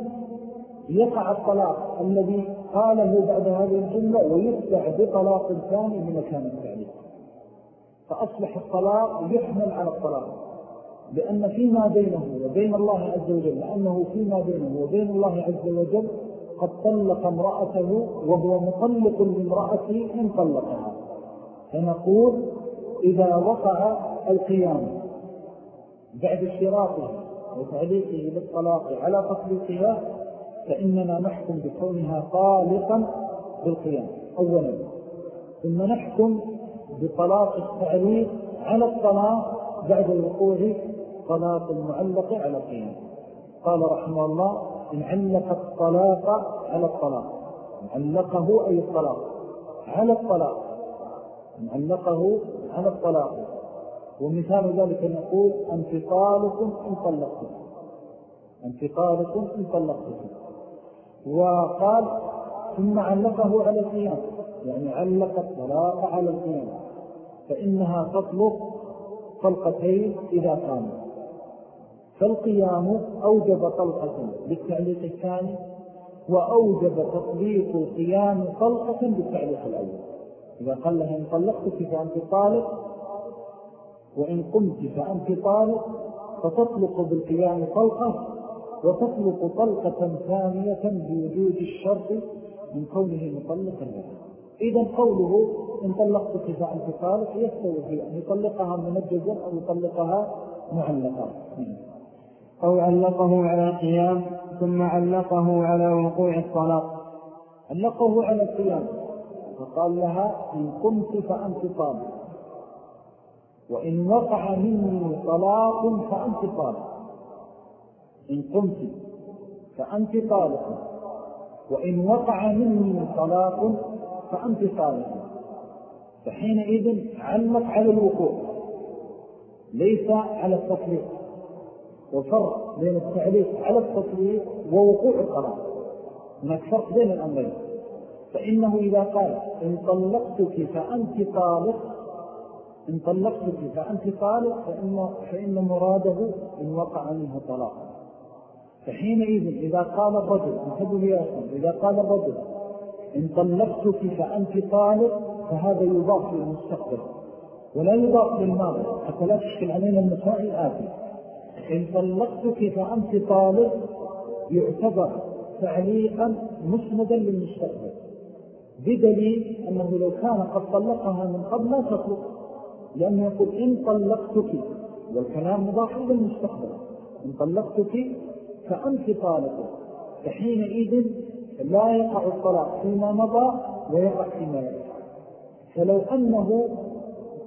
يقع الطلاق الذي قاله بعد هذه الجملة ويتبع بطلاق ثاني من مكان التعليق. فأصبح الطلاق يحمل على الطلاق. لأن فيما بينه وبين الله عز وجل لأنه فيما بينه وبين الله عز وجل قد طلق امرأته وهو مطلق لامرأته إن طلقها. فنقول إذا وقع القيام بعد اشتراطه وتعليقه للطلاق على تطليقها فإننا نحكم بكونها طالقا بالقيام أولا. ثم نحكم بطلاق التعليق على الطلاق بعد الوقوع طلاق المعلق على القيام. قال رحمه الله إن علق الطلاق على الطلاق. إن علقه أي الطلاق. على الطلاق. إن علقه على الطلاق. ومثال ذلك نقول أنت طالق إن طلقتك أنت طالق إن طلقتك وقال ثم علقه على القيام يعني علق الطلاق على القيام فإنها تطلق طلقتين إذا كانوا فالقيام أوجب طلقة بالتعليق الثاني وأوجب تطبيق القيام طلقة بالتعليق الأول. إذا قال لها إن طلقتك فأنت طالق وإن قمت فأنت طالق فتطلق بالقيام طلقة وتطلق طلقة ثانية بوجود الشرط من كونه مطلقا لها إذا قوله إن طلقتك فأنت طالق يستوي في أن يطلقها منجزا أو يطلقها معلقا. أو علقه على القيام ثم علقه على وقوع الطلاق. علقه على القيام. فقال لها إن قمت فأنت طالق وإن وقع مني طلاق فأنت طالق إن قمت فأنت طالق وإن وقع مني طلاق فأنت طالق فحينئذ علق على الوقوع. ليس على التطليق. وفرق بين التعليق على التطليق ووقوع الطلاق هناك فرق بين الأمرين. فإنه إذا قال إن طلقتك فأنت طالق إن طلقتك فأنت طالق فإن, فإن مراده إن وقع منه طلاق. فحينئذ إذا قال الرجل انتبه يا إذا قال الرجل إن طلقتك فأنت طالق فهذا يضاف للمستقبل ولا يضاف للماضي حتى لا تشكل علينا المسائل الآتي. إن طلقتك فأنت طالب يعتبر تعليقا مسندا للمستقبل. بدليل أنه لو كان قد طلقها من قبل لا تطلق لأنه يقول إن طلقتك والكلام مضاف إلى المستقبل. إن طلقتك فأنت طالب فحينئذ لا يقع الطلاق فيما مضى ويقع فيما يقع فلو أنه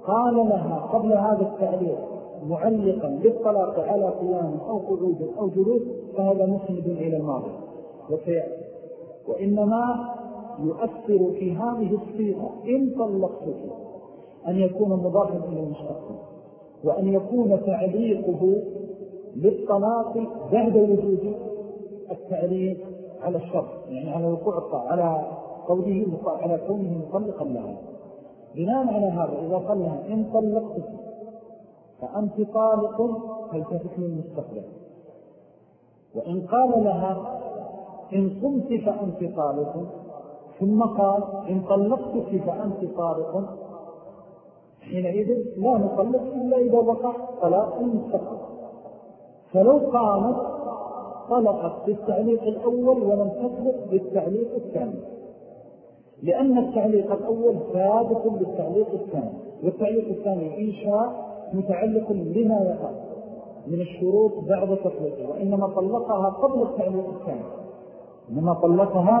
قال لها قبل هذا التعليق معلقا للطلاق على قيام أو قعود أو جلوس فهذا مسند إلى الماضي. وسيأتي وإنما يؤثر في هذه الصيغة إن طلقته أن يكون مضافا إلى المستقبل وأن يكون تعليقه للطلاق بعد وجود التعليق على الشرط يعني على وقوع على قوله على كونه مطلقا لها. بناء على هذا إذا قال لها إن طلقته فأنت طالق فالتفت للمستقبل وإن قال لها إن قمت فأنت طالق ثم قال إن طلقتك فأنت طالق حينئذ لا نطلق إلا إذا وقع طلاق المستقبل فلو قامت طلقت بالتعليق الأول ولم تطلق بالتعليق الثاني. لأن التعليق الأول ثابت بالتعليق الثاني والتعليق الثاني إن شاء متعلق بما يقع من الشروط بعد تطليقه وإنما طلقها قبل التعليق الثاني. إنما طلقها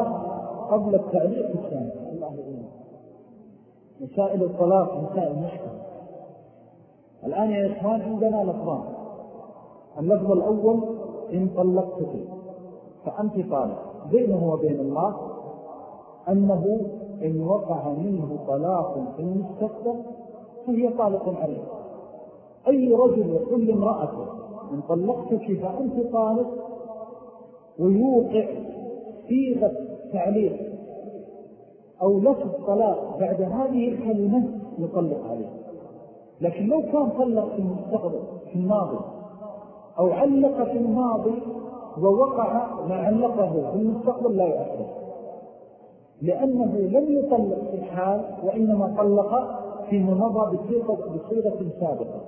قبل التعليق الثاني. الله يقول مسائل الطلاق مسائل مشكلة. الآن يا إخوان عندنا لفظان. اللفظ الأول إن طلقتك. فأنت طالق. بينه وبين الله أنه إن وقع منه طلاق في المستقبل فهي طالق عليه. أي رجل يقول لامرأته إن طلقتك فأنت طالق ويوقع صيغة تعليق أو لفظ طلاق بعد هذه الكلمة يطلق عليه لكن لو كان طلق في المستقبل في الماضي أو علق في الماضي ووقع ما علقه في المستقبل لا يؤثر. لأنه لم يطلق في الحال وإنما طلق فيما مضى بصيغة, سابقة.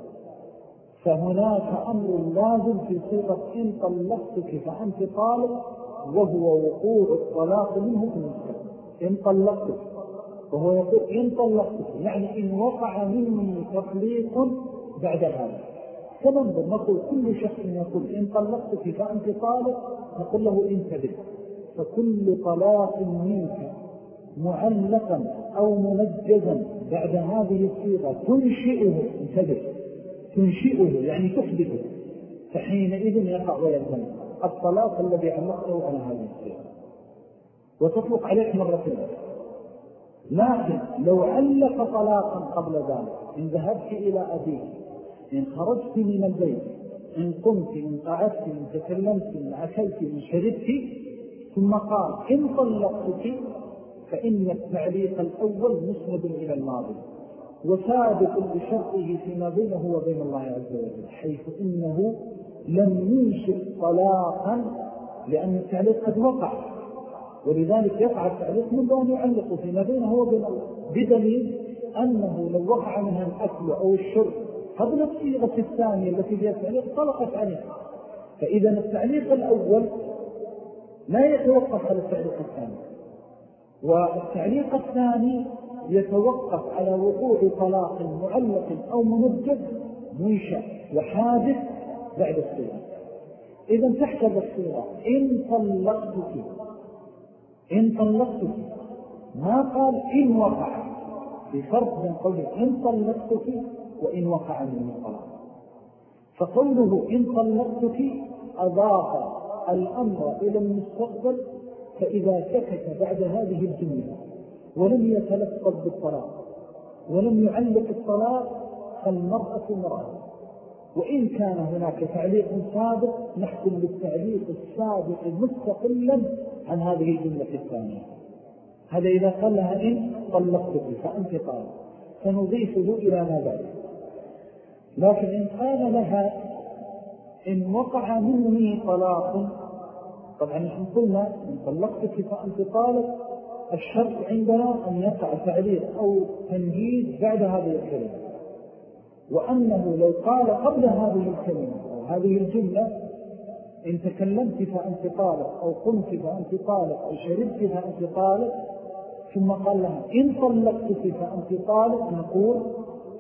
فهناك أمر لازم في صيغة إن طلقتك فأنت طالق وهو وقوع الطلاق منه في المستقبل إن طلقتك وهو يقول إن طلقتك يعني إن وقع مني تطليق بعد هذا. فننظر نقول كل شخص يقول إن طلقتك فأنت طالق نقول له انتبه فكل طلاق منك معلقا أو منجزا بعد هذه الصيغة تنشئه انتبه تنشئه يعني تحدثه. فحينئذ يقع ويلزم الطلاق الذي علقته على هذه الصيغة وتطلق عليك مرتين لكن لو علق طلاقا قبل ذلك إن ذهبت إلى أبيك إن خرجت من البيت إن قمت إن قعدت إن تكلمت إن أكلت إن شربت ثم قال إن طلقتك فإن التعليق الأول مسند إلى الماضي. وثابت بشرطه فيما بينه وبين الله عز وجل حيث إنه لم ينشئ طلاقا لأن التعليق قد وقع. ولذلك يقع التعليق منذ أن يعلق فيما بينه وبين الله بدليل أنه لو وقع منها الأكل أو الشرب قبل الصيغة الثانية التي فيها التعليق طلقت عليه فإذا التعليق الأول لا يتوقف على التعليق الثاني والتعليق الثاني يتوقف على وقوع طلاق معلق أو منجد منشأ وحادث بعد الصيغة إذا تحسب الصيغة إن طلقتك إن طلقتك ما قال إن وقع بفرق بين قوله إن طلقتك وإن وقع من الطلاق. فقوله إن طلقتك أضاف الأمر إلى المستقبل فإذا سكت بعد هذه الجملة ولم يتلفظ بالطلاق ولم يعلق الطلاق فالمرأة مرأة وإن كان هناك تعليق سابق نحكم بالتعليق السابق مستقلا عن هذه الجملة الثانية. هذا إذا قال لها إن طلقتك فأنت طالق. فنضيفه إلى ما بعد. لكن إن قال لها إن وقع مني طلاق طبعا نحن قلنا إن طلقتك فأنت طالق الشرط عندنا أن يقع تعليق أو تنجيز بعد هذه الكلمة. وأنه لو قال قبل هذه الكلمة أو هذه الجملة إن تكلمت فأنت طالق أو قمت فأنت طالق أو شربت فأنت طالق ثم قال لها إن طلقتك فأنت طالق نقول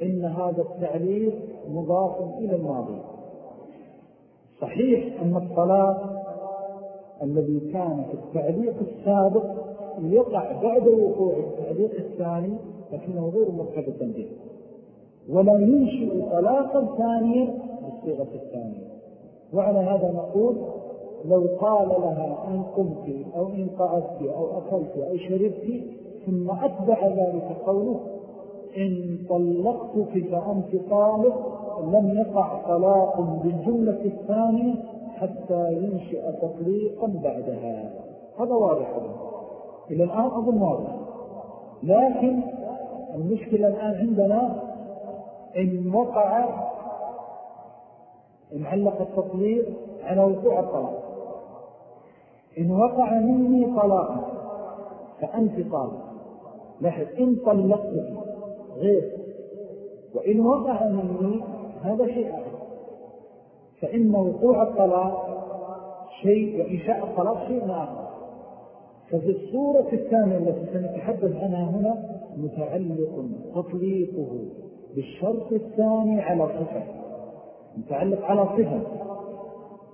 إن هذا التعليق مضاف إلى الماضي. صحيح أن الطلاق الذي كان في التعليق السابق يقع بعد وقوع التعليق الثاني لكنه غير مرتبطا به ولا ينشئ طلاقا ثانيا بالصيغة الثانية. وعلى هذا نقول لو قال لها إن قمت أو إن قعدت أو أكلت أو شربت ثم أتبع ذلك قوله إن طلقتك فأنت طالق لم يقع طلاق بالجملة الثانية حتى ينشئ تطليقا بعدها. هذا واضح. إلى الآن أظن واضح. لكن المشكلة الآن عندنا إن وقع إن علق التطليق على وقوع الطلاق. إن وقع مني طلاقا فأنت طالق. لاحظ إن طلقتك غير. وإن وقع مني هذا شيء آخر. فإن وقوع الطلاق شيء وإنشاء الطلاق شيء آخر. ففي الصورة الثانية التي سنتحدث عنها هنا متعلق تطليقه بالشرط الثاني على صفة متعلق على صفة.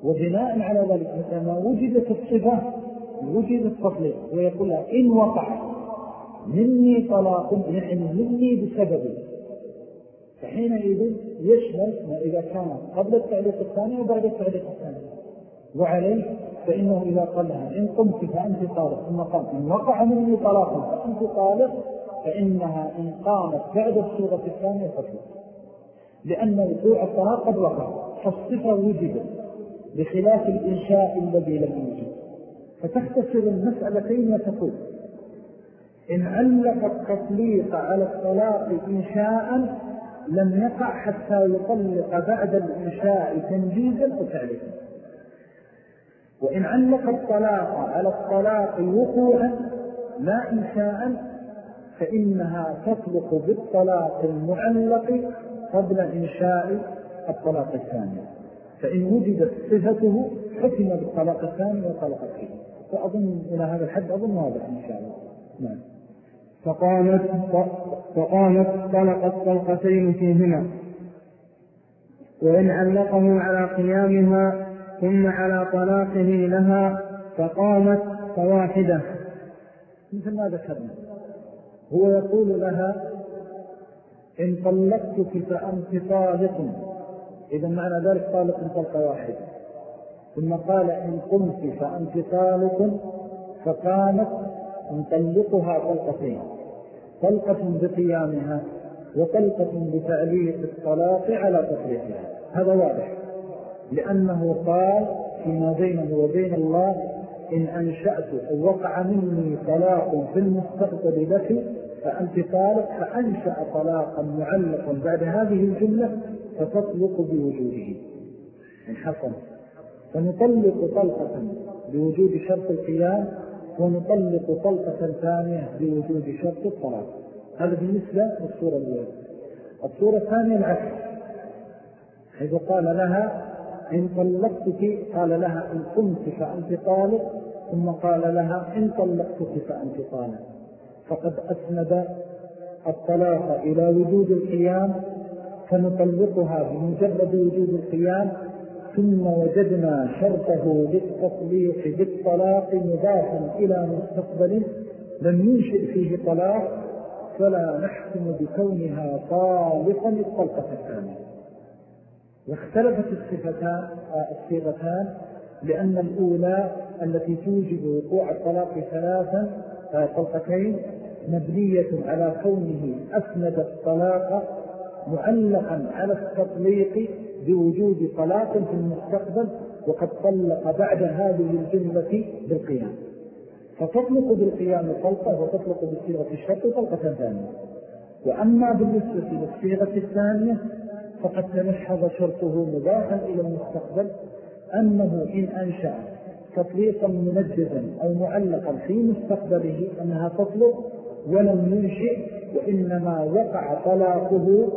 وبناء على ذلك مثل ما وجدت الصفة وجد التطليق ويقول إن وقع مني طلاق يعني مني بسببي فحينئذ يشمل ما إذا كان قبل التعليق الثاني وبعد التعليق الثاني. وعليه فإنه إذا قال لها إن قمت فأنت طالق. ثم قال إن وقع مني طلاق فأنت طالق فإنها إن قامت بعد الصورة الثانية فتلك لأن وقوع الطلاق قد وقع فالصفة وجدت بخلاف الإنشاء الذي لم يوجد. فتختصر المسألتين وتقول إن علق التطليق على الطلاق إنشاء لم يقع حتى يطلق بعد الإنشاء تنجيزا أو وإن علق الطلاق على الطلاق وقوعا لا إنشاء فإنها تطلق بالطلاق المعلق قبل إنشاء الطلاق الثاني. فإن وجدت صفته حكم بالطلاق الثاني وطلق فيه فأظن إلى هذا الحد أظن واضح إن شاء الله. نعم. فقامت فقامت طلقت طلقتين فيهما. وإن علقه على قيامها ثم على طلاقه لها فقامت فواحدة. مثل ما ذكرنا هو يقول لها إن طلقتك فأنت طالق. إذا معنى ذلك طالق طلقة واحدة ثم قال إن قمت فأنت طالق. فقامت نطلقها طلقتين طلقة بقيامها وطلقة بتعليق الطلاق على تطليقها. هذا واضح. لأنه قال فيما بينه وبين الله إن أنشأت وقع مني طلاق في المستقبل لك فأنت طالق فأنشأ طلاقا معلقا بعد هذه الجملة فتطلق بوجوده. إن حصل فنطلق طلقة بوجود شرط القيام ونطلق طلقة ثانية بوجود شرط الطلاق. هذا بالنسبة للصورة الأولى. الصورة الثانية العكس. حيث قال لها إن طلقتك قال لها إن قمت فأنت طالق ثم قال لها إن طلقتك فأنت طالق. فقد أسند الطلاق إلى وجود القيام فنطلقها بمجرد وجود القيام ثم وجدنا شرطه للتطليق بالطلاق مضافا إلى مستقبل لم ينشئ فيه طلاق فلا نحكم بكونها طالقا الطلقة الثانية. واختلفت الصفتان الصيغتان لأن الأولى التي توجب وقوع الطلاق ثلاثا طلقتين مبنية على كونه أسند الطلاق معلقا على التطليق بوجود طلاق في المستقبل وقد طلق بعد هذه الجملة بالقيام. فتطلق بالقيام طلقة وتطلق بالصيغة الشرط طلقة ثانية. وأما بالنسبة للصيغة الثانية فقد تنشهد شرطه مضافا إلى المستقبل أنه إن أنشأ تطليقا منجزا أو معلقا في مستقبله أنها تطلق ولم ينشئ وإنما وقع طلاقه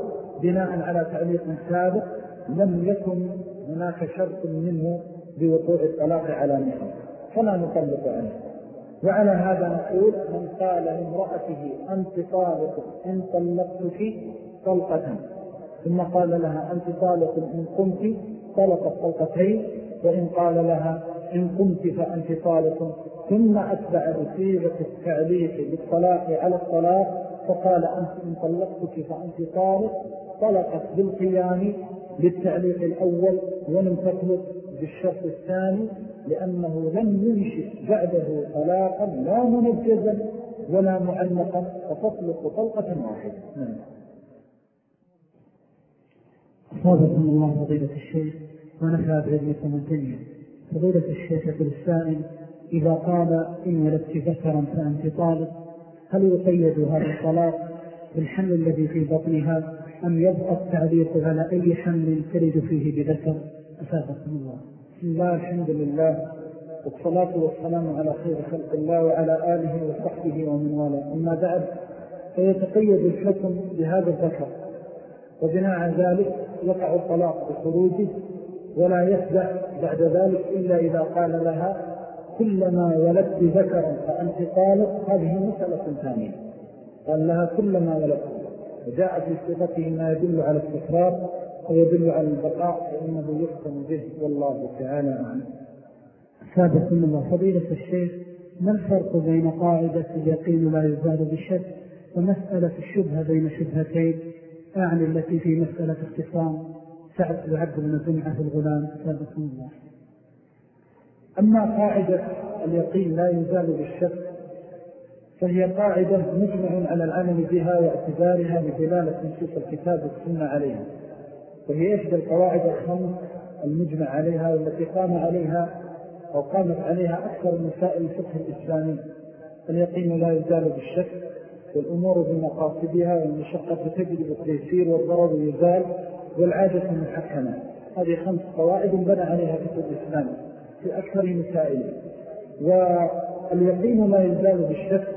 بناء على تعليق سابق لم يكن هناك شرط منه بوقوع الطلاق على نحن فلا نطلق عنه وعلى هذا نقول من قال لامرأته أنت طالق إن طلقتك طلقة. ثم قال لها أنت طالق إن قمت طلقت طلقتين وإن قال لها إن قمت فأنت طالق. ثم أتبع بصيغة التعليق بالطلاق على الطلاق فقال أنت إن طلقتك فأنت طالق. طلقت بالقيام للتعليق الأول ولم تطلق بالشرط الثاني لأنه لم ينشئ بعده طلاقا لا منجزا ولا معلقا فتطلق طلقة واحدة. نعم. أصابكم الله فضيلة الشيخ ونفع بعلمكم الدنيا فضيلة الشيخ السائل إذا قال إن ولدت ذكرا فأنت طالب هل يقيد هذا الطلاق بالحمل الذي في بطنها أم يبقى التعليق على أي حمل تلد فيه بذكر؟ أسابقكم الله. بسم الله الحمد لله والصلاة والسلام على خير خلق الله وعلى آله وصحبه ومن والاه. أما بعد فيتقيد الحكم بهذا الذكر. وبناء ذلك يقع الطلاق بخروجه ولا يفدع بعد ذلك إلا إذا قال لها كلما ولدت ذكرا فأنت طالق. هذه مسألة ثانية. قال لها كلما ولدت. وجاء في صفته ما يدل على التكرار ويدل على البقاء فإنه يحكم به والله تعالى أعلم. سابق من فضيلة الشيخ ما الفرق بين قاعدة اليقين لا يزال بالشك ومسألة الشبهة بين شبهتين؟ أعني التي في مسألة اختصام سعد وعبد بن زمعة الغلام سابق الله. أما قاعدة اليقين لا يزال بالشك فهي قاعدة مجمع على العمل بها واعتبارها بدلالة نصوص الكتاب والسنة عليها. وهي إحدى القواعد الخمس المجمع عليها والتي قام عليها أو قامت عليها أكثر مسائل الفقه الإسلامي. اليقين لا يزال بالشك. والأمور بمقاصدها والمشقة تجرب التيسير والضرر يزال والعادة محكمة. هذه خمس قواعد بنى عليها فقه الإسلام في أكثر مسائل. واليقين لا يزال بالشك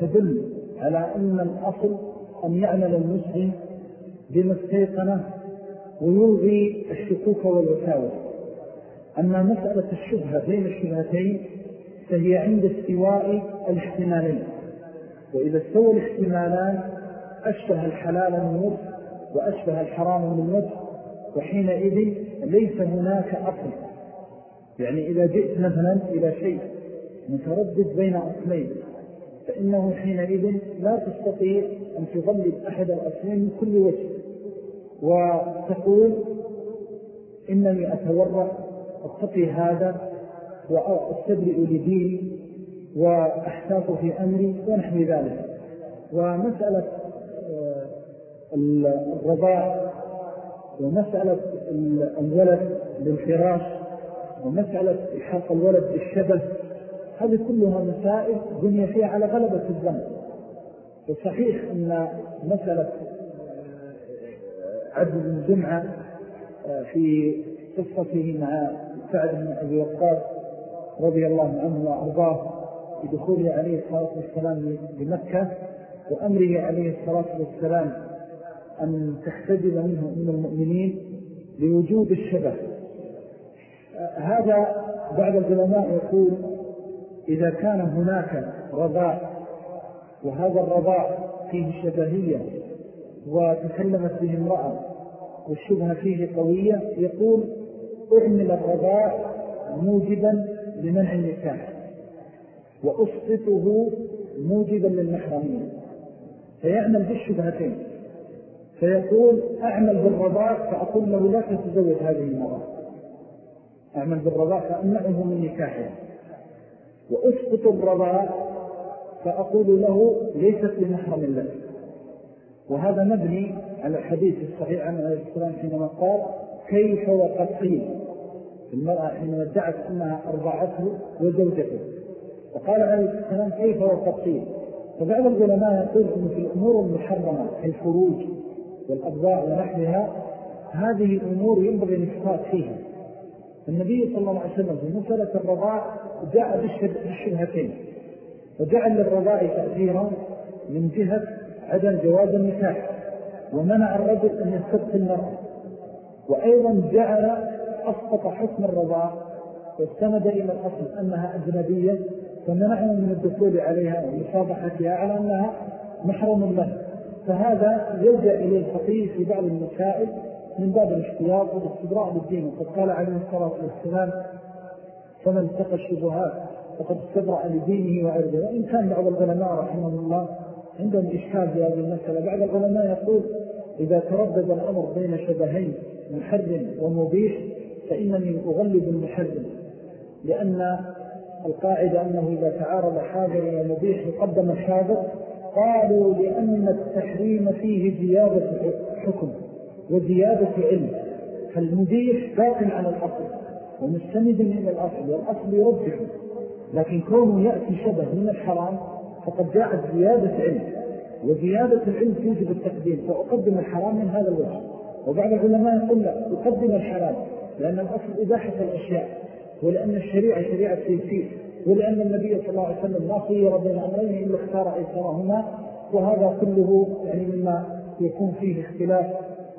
تدل على أن الأصل أن يعمل المسلم بما استيقنه ويلغي الشكوك والوساوس. أما مسألة الشبهة بين الشبهتين فهي عند استواء الاحتمالين. وإذا استوى الاحتمالان أشبه الحلال من وجه وأشبه الحرام من وجه وحينئذ ليس هناك أصل. يعني إذا جئت مثلا إلى شيء متردد بين أصلين فإنه حينئذ لا تستطيع أن تغلب أحد الأصلين من كل وجه. وتقول إنني أتورع أتقي هذا وأستبرئ لديني وأحتاط في أمري ونحو ذلك. ومسألة آه، الرضاء ومسألة الولد للفراش ومسألة إحاق الولد بالشبه هذه كلها مسائل بني فيها على غلبة الزمن. وصحيح أن مسألة آه، عدد الجمعة آه، في قصته مع سعد بن أبي وقاص رضي الله عنه وأرضاه بدخوله عليه الصلاة والسلام لمكة وأمره عليه الصلاة والسلام أن تحتجب منه من المؤمنين لوجود الشبه. هذا بعض العلماء يقول إذا كان هناك رضاء وهذا الرضاء فيه شبهية وتكلمت به امرأة والشبهة فيه قوية يقول أعمل الرضاء موجبا لمنع النكاح. وأسقطه موجبا للمحرمين. فيعمل بالشبهتين. فيقول أعمل بالرضاء فأقول له لا تتزوج هذه المرأة. أعمل بالرضاء فأمنعه من نكاحه وأسقط الرضاء فأقول له ليست لمحرم لك. وهذا مبني على الحديث الصحيح عن عليه السلام حينما قال كيف وقد قيل؟ المرأة حينما ادعت أنها أرضعته وزوجته. وقال عليه السلام كيف قيل فبعض العلماء يقول أن في الأمور المحرمة الخروج والأبضاع ونحلها هذه الأمور ينبغي الإفقاء فيها. النبي صلى الله عليه وسلم في مسألة الرضاء جاء بالشبهتين وجعل للرضاء تأثيرا من جهة عدم جواز النكاح ومنع الرجل أن يستبقي المرأة وأيضا جعل أسقط حكم الرضاء واستند إلى الأصل أنها أجنبية فمنعه من الدخول عليها ومصابحتها على أنها محرم له. فهذا يلجأ إليه الفقيه في بعض المسائل من باب الاشتياط والاستبراء للدين وقد قال عليه الصلاة والسلام فمن اتقى الشبهات فقد استبرأ لدينه وعرضه. وإن كان بعض العلماء رحمه الله عندهم إشكال في هذه المسألة. بعض العلماء يقول إذا تردد الأمر بين شبهين محرم ومبيح فإنني أغلب المحرم. لأن القاعدة أنه إذا تعارض حاضر ومبيح يقدم الحاضر قالوا لأن التحريم فيه زيادة حكم وزيادة علم. فالمبيح باق على الأصل ومستند إلى الأصل والأصل يرجح لكن كونه يأتي شبه من الحرام فقد جاءت زيادة علم. وزيادة العلم توجب التقديم. فأقدم الحرام من هذا الوجه. وبعض العلماء يقول لا أقدم الحرام لأن الأصل إباحة الأشياء. ولأن الشريعة شريعة تيسير ولأن النبي صلى الله عليه وسلم ما خير بين أمرين إلا اختار أيسرهما وهذا كله يعني مما يكون فيه اختلاف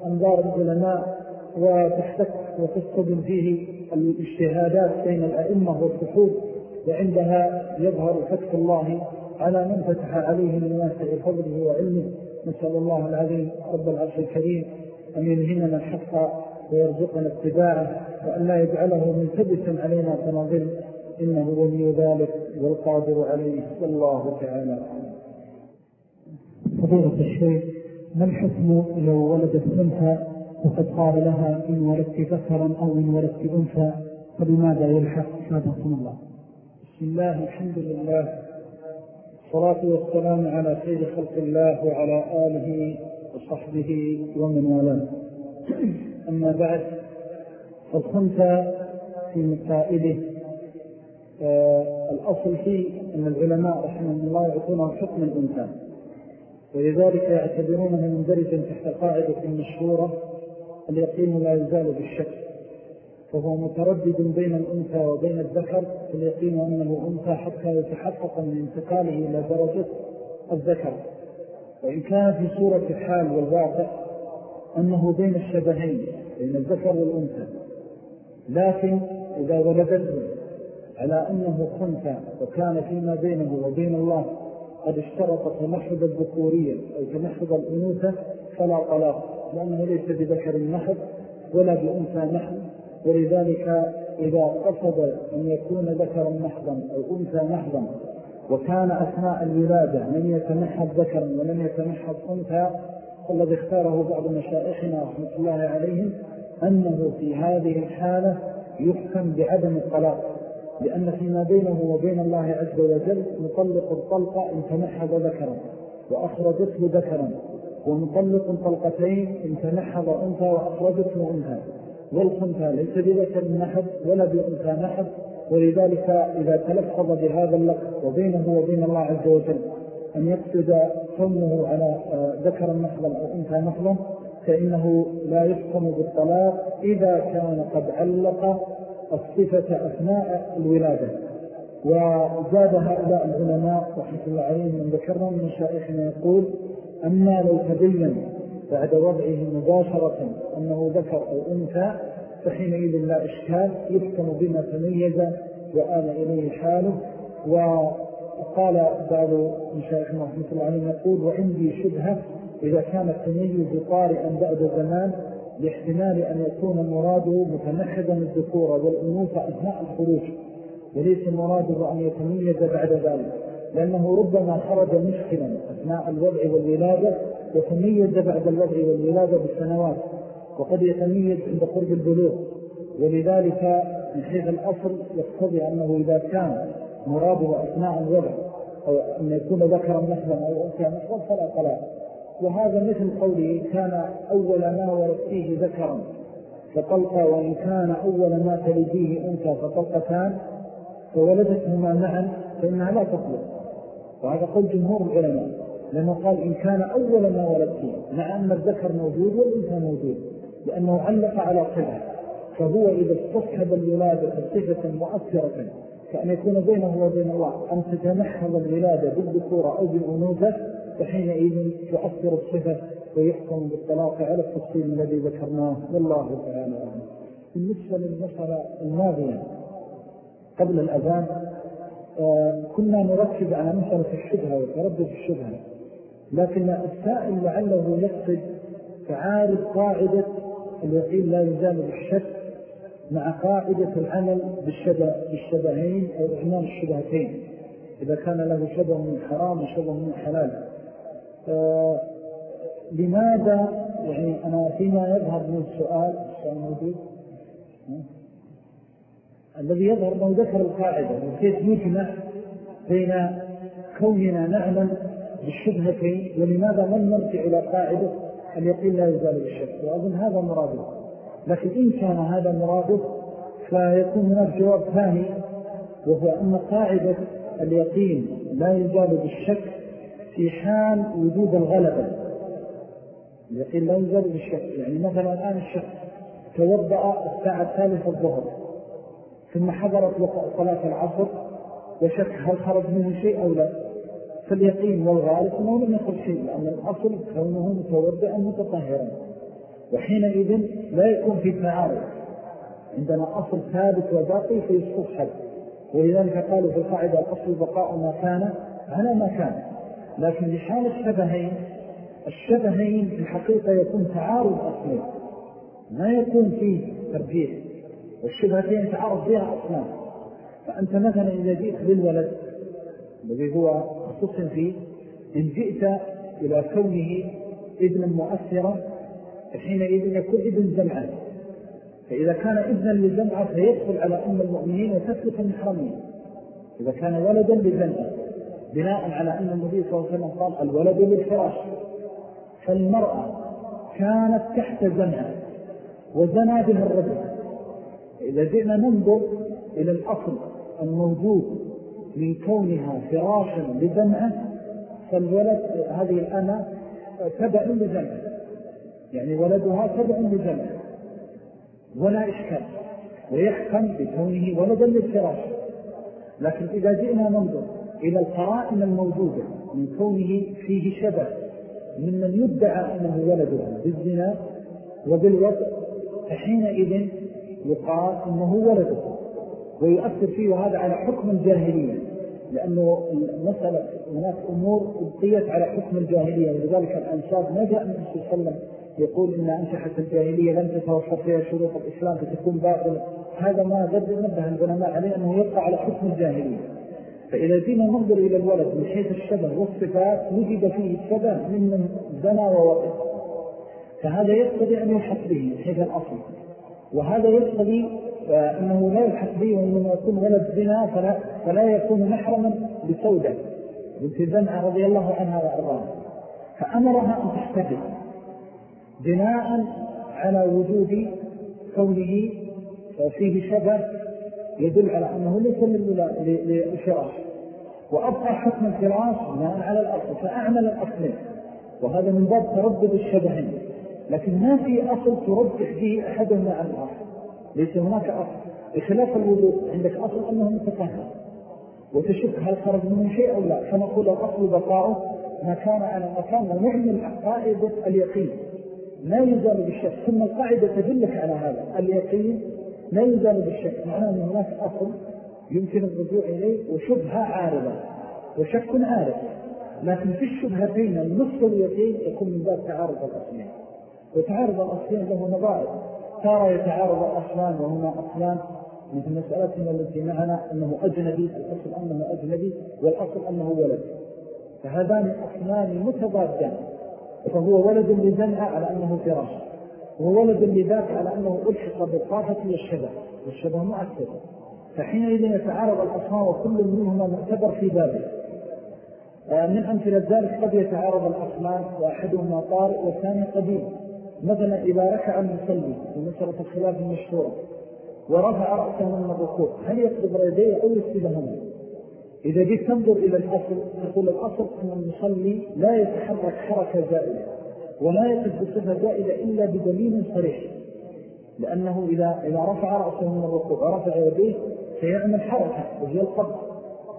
أنظار العلماء وتحتك وتصطدم فيه الاجتهادات بين الأئمة والفحول وعندها يظهر فتح الله على من فتح عليه من واسع فضله وعلمه. نسأل الله العظيم رب العرش الكريم أن يلهمنا الحق ويرزقنا اتباعه وأن لا يجعله منتبسا علينا فنظل إنه ولي ذلك والقادر عليه. والله تعالى فضيلة الشيخ ما الحكم لو ولدت أنثى وقد قال لها إن ولدت ذكرا أو إن ولدت أنثى؟ فلماذا يلحق؟ شهادكم الله. بسم الله الحمد لله. الصلاة والسلام على سيد خلق الله وعلى آله وصحبه ومن والاه. أما بعد فالخنثى في مسائله الأصل فيه أن العلماء رحمه الله يعطونه حكم الإنسان. ولذلك يعتبرونه مندرجا تحت قاعدة مشهورة اليقين لا يزال بالشك. فهو متردد بين الأنثى وبين الذكر فاليقين أنه أنثى حتى يتحقق من انتقاله إلى درجة الذكر. وإن كان في صورة الحال والواقع أنه بين الشبهين بين الذكر والأنثى. لكن إذا ولدته على أنه خنثى وكان فيما بينه وبين الله قد اشترط تمحض الذكورية أو تمحض الأنوثة فلا طلاق لأنه ليس بذكر النحب ولا بأنثى نحب ولذلك إذا قصد أن يكون ذكرا محضا أو أنثى محضا وكان أثناء الولادة من يتمحض ذكرا ولم يتمحض أنثى الذي اختاره بعض مشائخنا رحمة الله عليهم أنه في هذه الحالة يحكم بعدم الطلاق لأن فيما بينه وبين الله عز وجل مطلق الطلقة إن تنحض ذكرا وأخرجته ذكرا ومطلق طلقتين إن تنحض أنثى وأخرجته أنثى. والخنثى ليس بذكر النحب ولا بأنثى نحب ولذلك إذا تلفظ بهذا اللقب وبينه وبين الله عز وجل أن يقصد كونه على آه، ذكر نحبا أو أنثى نحبا فإنه لا يحكم بالطلاق إذا كان قد علق الصفة أثناء الولادة. وزاد هؤلاء العلماء رحمة الله عليهم من ذكرنا من شائحنا يقول أما لو تبين بعد وضعه مباشرة أنه ذكر أو أنثى فحينئذ لا إشكال يحكم بما تميز وآل إليه حاله وقال بعض مشايخنا رحمة الله عليهم يقول وعندي شبهة إذا كان التميز طارئا بعد زمان لاحتمال أن يكون مراده متمحضا الذكورة والأنوثة أثناء الخروج وليس مراده أن يتميز بعد ذلك لأنه ربما خرج مشكلا أثناء الوضع والولادة يتميز بعد الوضع والولادة بالسنوات وقد يتميز عند قرب البلوغ ولذلك من حيث الأصل يقتضي أنه إذا كان مراده أثناء الوضع أو أن يكون ذكرا مثلا أو أنثى مثلا فلا طلاق. وهذا مثل قوله كان أول ما ولد فيه ذكرا فطلقة وإن كان أول ما تلديه أنثى فطلقتان فولدتهما معا فإنها لا تطلق. وهذا قول جمهور العلماء لأنه قال إن كان أول ما ولد فيه مع أن الذكر موجود والأنثى موجود لأنه علق على صفة فهو إذا استصحب الولادة صفة مؤثرة كأن يكون بينه وبين الله أن تتمحض الولادة بالذكورة أو بالأنوثة فحينئذ تؤثر الصفة ويحكم بالطلاق على التفصيل الذي ذكرناه. والله تعالى بالنسبة للمسألة الماضية قبل الأذان آه، كنا نركز على مسألة الشبهة وتردد الشبهة. لكن السائل لعله يقصد تعارض قاعدة اليقين لا يزال بالشك مع قاعدة العمل بالشبه بالشبهين أو إعمال الشبهتين. إذا كان له شبه من حرام وشبه من حلال. آه، لماذا يعني أنا فيما يظهر من السؤال السؤال موجود. الذي يظهر أنه ذكر القاعدة وكيف يجمع بين كوننا نعلم بالشبهتين ولماذا لم نرجع إلى قاعدة اليقين لا يزال بالشك وأظن هذا مراده لكن إن كان هذا مراده فيكون هناك جواب ثاني وهو أن قاعدة اليقين لا يزال بالشك في حال وجود الغلبة. اليقين لا يزال بالشك يعني مثلا الآن الشك توضأ الساعة الثالثة الظهر ثم حضرت صلاة العصر وشك هل خرج منه شيء أو لا. فاليقين والغالب أنه لم يخرج شيء لأن الأصل كونه متوضئا متطهرا. وحينئذ لا يكون في تعارض عندنا أصل ثابت وباقي فيستصحب ولذلك قالوا في القاعدة الأصل بقاء ما كان على ما كان. لكن لحال الشبهين الشبهين في الحقيقة يكون تعارض أصلي. ما يكون فيه ترجيح. والشبهتين تعارض فيها أصلا. فأنت مثلا إذا جئت للولد الذي هو خصوص فيه إن جئت إلى كونه ابنا مؤثرا فحينئذ يكون ابن زمعة فإذا كان ابنا لزمعة فيدخل على أم المؤمنين وتثبت المحرمين إذا كان ولدا لزمعة بناء على أن النبي صلى الله عليه وسلم قال الولد للفراش. فالمرأة كانت تحت زمعة وزنى بها الرجل. إذا جئنا ننظر إلى الأصل الموجود من كونها فراشا لزمعة فالولد هذه الأنا تبع لزمعة يعني ولدها تبع لزمعة ولا إشكال ويحكم بكونه ولدا للفراش. لكن إذا جئنا ننظر إلى القرائن الموجودة من كونه فيه شبه ممن يدعى أنه ولده بالزنا وبالوضع فحينئذ يقال أنه ولده. ويؤثر فيه وهذا على حكم الجاهلية لأنه المسألة هناك أمور أبقيت على حكم الجاهلية ولذلك ما جاء النبي صلى الله عليه وسلم يقول إن أنشحة الجاهلية لم تتوفر فيها شروط الإسلام فتكون باطلة. هذا ما قد نبه العلماء عليه أنه يبقى على حكم الجاهلية. فإذا جينا ننظر إلى الولد من حيث الشبه والصفات وجد فيه الشبه ممن زنى ووقف فهذا يقتضي أن يلحق به من حيث الأصل. وهذا يقتضي أنه لا يلحق به وإنما يكون ولد زنا فلا, فلا يكون محرما بسودة بنت زنع رضي الله عنها وأرضاها. فأمرها أن تحتجب بناء على وجود كونه فيه شبه يدل على أنه ليس للفراش. وأبقى حكم الفراش بناء على الأصل فأعمل الأصلين وهذا من باب تردد الشبهين لكن ما في أصل ترجح به أحدهما عن الآخر ليس هناك أصل. بخلاف الوضوء عندك أصل أنه متطهر وتشك هل خرج منه شيء أو لا. فنقول الأصل بقاؤه ما كان على مكان ونعمل قائدة اليقين. لا يزال بالشك. ثم القاعدة تدلك على هذا. اليقين لا يزال بالشك. معناه أن هناك أصل يمكن الرجوع إليه وشبهة عارضة وشك عارض. لكن في الشبهتين النص اليقين يكون من باب تعارض الأصلين. وتعارض الأصلين له نظائر ترى يتعارض الأصلان وهما أصلان. مثل مسألتنا التي معنا أنه أجنبي الأصل أنه أجنبي والأصل أنه ولد فهذان أصلان متضادان. فهو ولد لزنع على أنه فراش. وولد لذاك على أنه ألحق بالطافة والشبه. والشبه مؤثر فحينئذ يتعارض الأصنام وكل منهما معتبر في بابه. آه، من أمثلة ذلك قد يتعارض الأصنام وأحدهما طارئ والثاني قديم. مثلا إذا ركع المصلي في مسألة الخلاف المشهورة. ورفع رأسه من الركوع هل يقبض يديه أو يسجدهما إذا جيت تنظر إلى الأصل تقول الأصل أن المصلي لا يتحرك حركة زائدة ولا يقف بصفة زائدة إلا بدليل صريح. لأنه إذا, إذا رفع رأسه من الركوع ورفع يديه سيعمل حركة وهي القبض.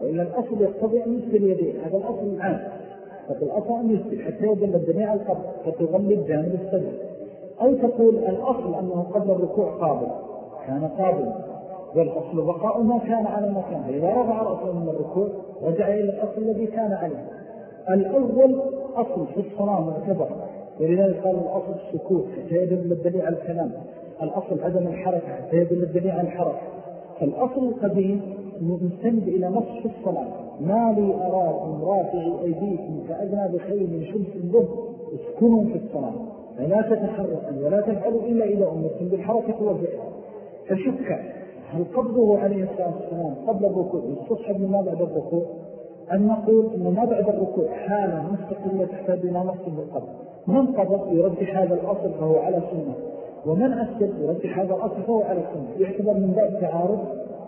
وإلا الأصل يقتضي أن يسكر يديه هذا الأصل العام. فالأصل أن يسكر حتى يدل على القبض فتغلب جانب السجل أو تقول الأصل أنه قبل الركوع قابل كان قابل. والأصل بقاء ما كان على ما كان فإذا رفع رأسه من الركوع رجع إلى الأصل الذي كان عليه. الأول أصل في الصلاة معتبر. ولذلك قال الأصل السكوت حتى يدل الدليل على الكلام. الأصل عدم الحركة حتى يدل الدليل على الحركة. فالأصل القديم مستند إلى نص في الصلاة. ما لي أراكم رافعي أيديكم فأدنى بخير من شمس به اسكنوا في الصلاة. فلا تتحركوا ولا تفعلوا إلا إذا أمرتم بالحركة والفعل. فشك. هل قبضه عليه الصلاة والسلام قبل الركوع. يستصحب ما بعد الركوع؟ أن نقول أن ما بعد الركوع حالة مستقلة تحتاج إلى نفسه القبض من قبض يرجح هذا الأصل فهو على سنة ومن أسكت يرجح هذا الأصل فهو على سنة يعتبر من باب تعارض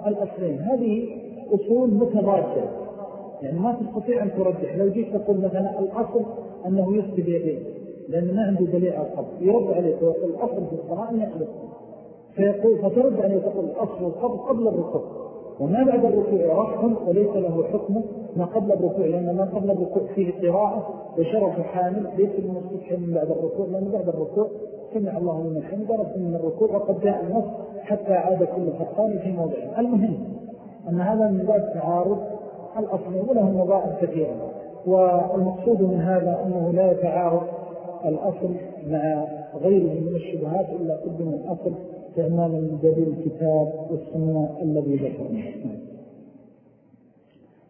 الأصلين. هذه أصول متضادة. يعني ما تستطيع أن ترجح. لو جيت تقول مثلا الأصل أنه يسكت يديه لأن ما عنده دليل على القبض. يرد عليه الأصل في الصلاة أن فيقول فترد أن يتقول الأصل القبل قبل الركوع. وما بعد الركوع رفع وليس له حكم ما قبل الركوع لأن ما قبل الركوع فيه قراءة وشرف حامل ليس المستفحى من بعد الركوع لأن بعد الركوع سمع الله من الحمد رب من الركوع وقد جاء النص حتى عاد كل فقان في موضعه المهم أن هذا من باب تعارض الأصل وله مضاعف كثيرا والمقصود من هذا أنه لا يتعارض الأصل مع غيره من الشبهات إلا قدم الأصل استعمالا من دليل الكتاب والسنة الذي ذكرنا.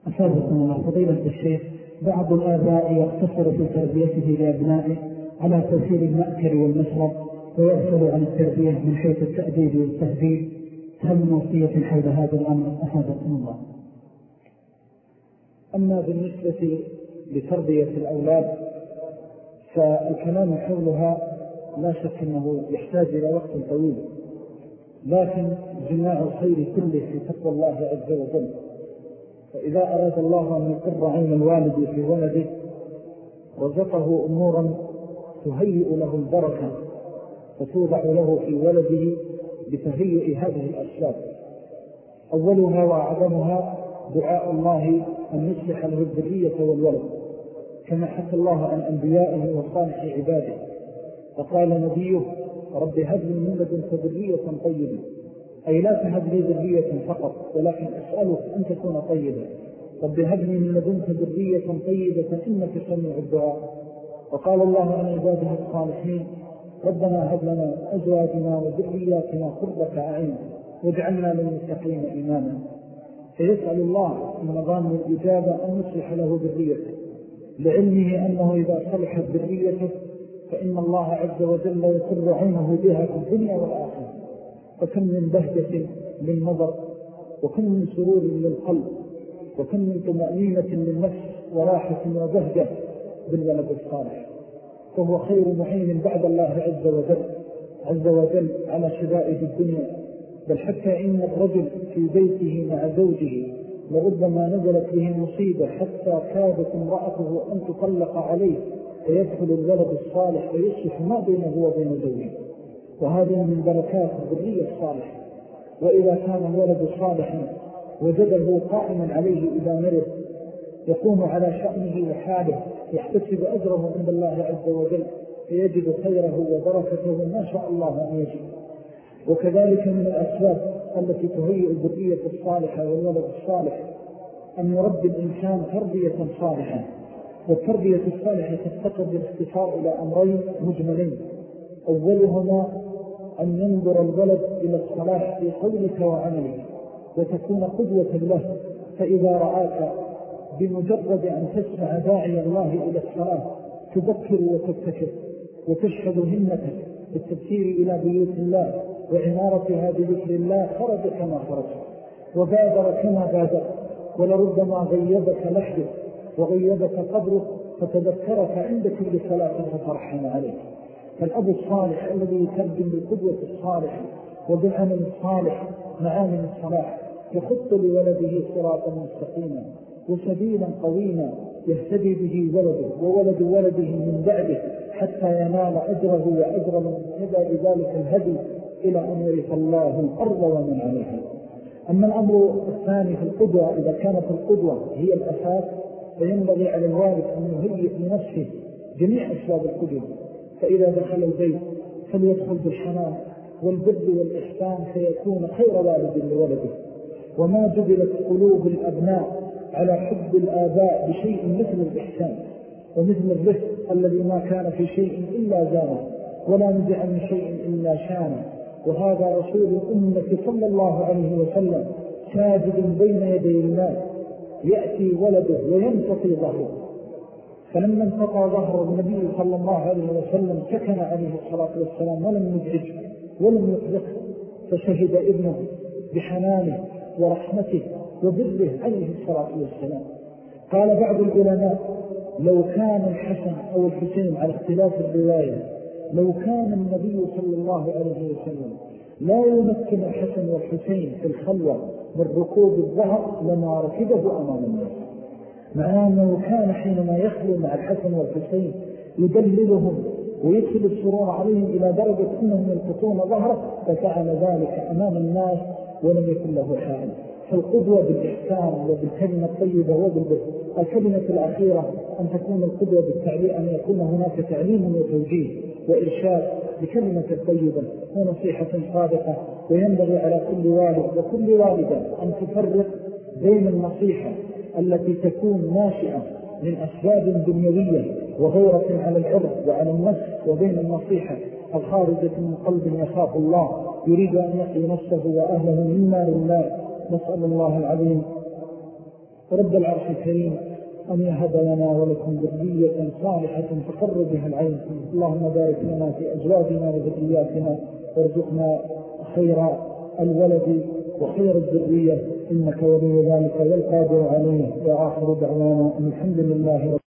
أفادكم الله فضيلة الشيخ بعض الآباء يقتصر في تربيته لأبنائه على تسير المأكل والمشرب ويغفل عن التربية من حيث التأديب والتهذيب. هل من وصية حول هذا الأمر؟ أفادكم الله. أما بالنسبة لتربية الأولاد فالكلام حولها لا شك أنه يحتاج إلى وقت طويل. لكن جماع الخير كله في تقوى الله عز وجل. فإذا أراد الله أن يقر عين الوالد في ولده رزقه أمورا تهيئ له البركة فتوضع له في ولده بتهيئ هذه الأسباب أولها وأعظمها دعاء الله أن يصلح له الذرية والولد كما حكى الله عن أنبيائه وصالح عباده. فقال نبيه رب هب لي من لدنك ذرية طيبة. أي لا تهب لي ذرية فقط ولكن أسألك أن تكون طيبة رب هب لي من لدنك ذرية طيبة إنك سميع الدعاء. وقال الله عن عباده الصالحين ربنا هب لنا أزواجنا وذرياتنا قربة أعين واجعلنا للمتقين إماما. فيسأل الله من نظام الإجابة أن يصلح له ذريته. لعلمه أنه إذا صلحت ذريته فإن الله عز وجل يسر عينه بها في الدنيا والآخرة. وكم من بهجة للنظر وكم من سرور للقلب وكم من طمأنينة للنفس وراحة وبهجة بالولد الصالح. فهو خير معين بعد الله عز وجل عز وجل على شدائد الدنيا. بل حتى إن الرجل في بيته مع زوجه لربما نزلت به مصيبة حتى كادت امرأته أن تطلق عليه. فيدخل الولد الصالح ويصلح ما بينه وبين زوجه. وهذه من بركات الذرية الصالحة. وإذا كان الولد صالحا وجده قائما عليه إذا مرض يقوم على شأنه وحاله يحتسب أجره عند الله عز وجل فيجد خيره وبركته ما شاء الله أن يجد. وكذلك من الأسباب التي تهيئ الذرية الصالحة والولد الصالح أن يربي الإنسان تربية صالحة. والتربية الصالحة تفتقر بالاختصار إلى أمرين مجملين. أولهما أن ينظر الولد إلى الصلاح في قولك وعملك وتكون قدوة له. فإذا رآك بمجرد أن تسمع داعي الله إلى الصلاة تذكر وتبتكر وتشهد همتك بالتبكير إلى بيوت الله وعمارتها بذكر الله خرج كما خرج وبادر كما بادر ولربما غيبك لحدك. وغيبك قبرك فتذكرك عند كل صلاة فترحم عليك. فالأب الصالح الذي يترجم بالقدوة الصالحة وبالعمل الصالح معامل الصلاح يخط لولده صراطا مستقيما وسبيلا قويما يهتدي به ولده وولد ولده من بعده حتى ينال أجره وأجر من اتبع بذلك الهدي إلى أن يرث الله الأرض ومن عليها. أما الأمر الثاني في القدوة إذا كانت القدوة هي الأساس فينبغي على الوالد أن يهيئ لنفسه جميع أسباب القدوة فإذا دخل البيت فليدخل بالحنان والبر والإحسان فيكون خير والد لولده. وما جبلت قلوب الأبناء على حب الآباء بشيء مثل الإحسان ومثل الرفق الذي ما كان في شيء إلا زانه ولا نزع من شيء إلا شانه. وهذا رسول الأمة صلى الله عليه وسلم ساجد بين يدي الله يأتي ولده وينتقي ظهره. فلما انتقى ظهر النبي صلى الله عليه وسلم سكن عليه الصلاة والسلام ولم يدعج ولم يقذف فشهد ابنه بحنانه ورحمته وبره عليه الصلاة والسلام. قال بعض العلماء لو كان الحسن أو الحسين على اختلاف الرواية لو كان النبي صلى الله عليه وسلم لا يمكن الحسن والحسين في الخلوة من ركوب الظهر لما ركبه أمام الناس. مع أنه كان حينما يخلو مع الحسن والحسين يدللهم ويدخل السرور عليهم إلى درجة أنهم يلقطون ظهره ففعل ذلك أمام الناس ولم يكن له حائل فالقدوة بالإحسان وبالكلمة الطيبة وبالبر الكلمة الأخيرة أن تكون القدوة بالتعليم أن يكون هناك تعليم وتوجيه وإرشاد بكلمة طيبة ونصيحة صادقة وينبغي على كل والد وكل والدة أن تفرق بين النصيحة التي تكون ناشئة من أسباب دنيوية وغيرة على العرض وعلى النفس وبين النصيحة الخارجة من قلب يخاف الله يريد أن يقي نفسه وأهله مما لله نسأل الله العظيم رب العرش الكريم أن يهب لنا ولكم ذرية صالحة تقر بها العين. اللهم بارك لنا في أزواجنا وذرياتنا. وارزقنا خير الولد وخير الذرية. إنك ولي ذلك والقادر عليه. وآخر دعوانا الحمد لله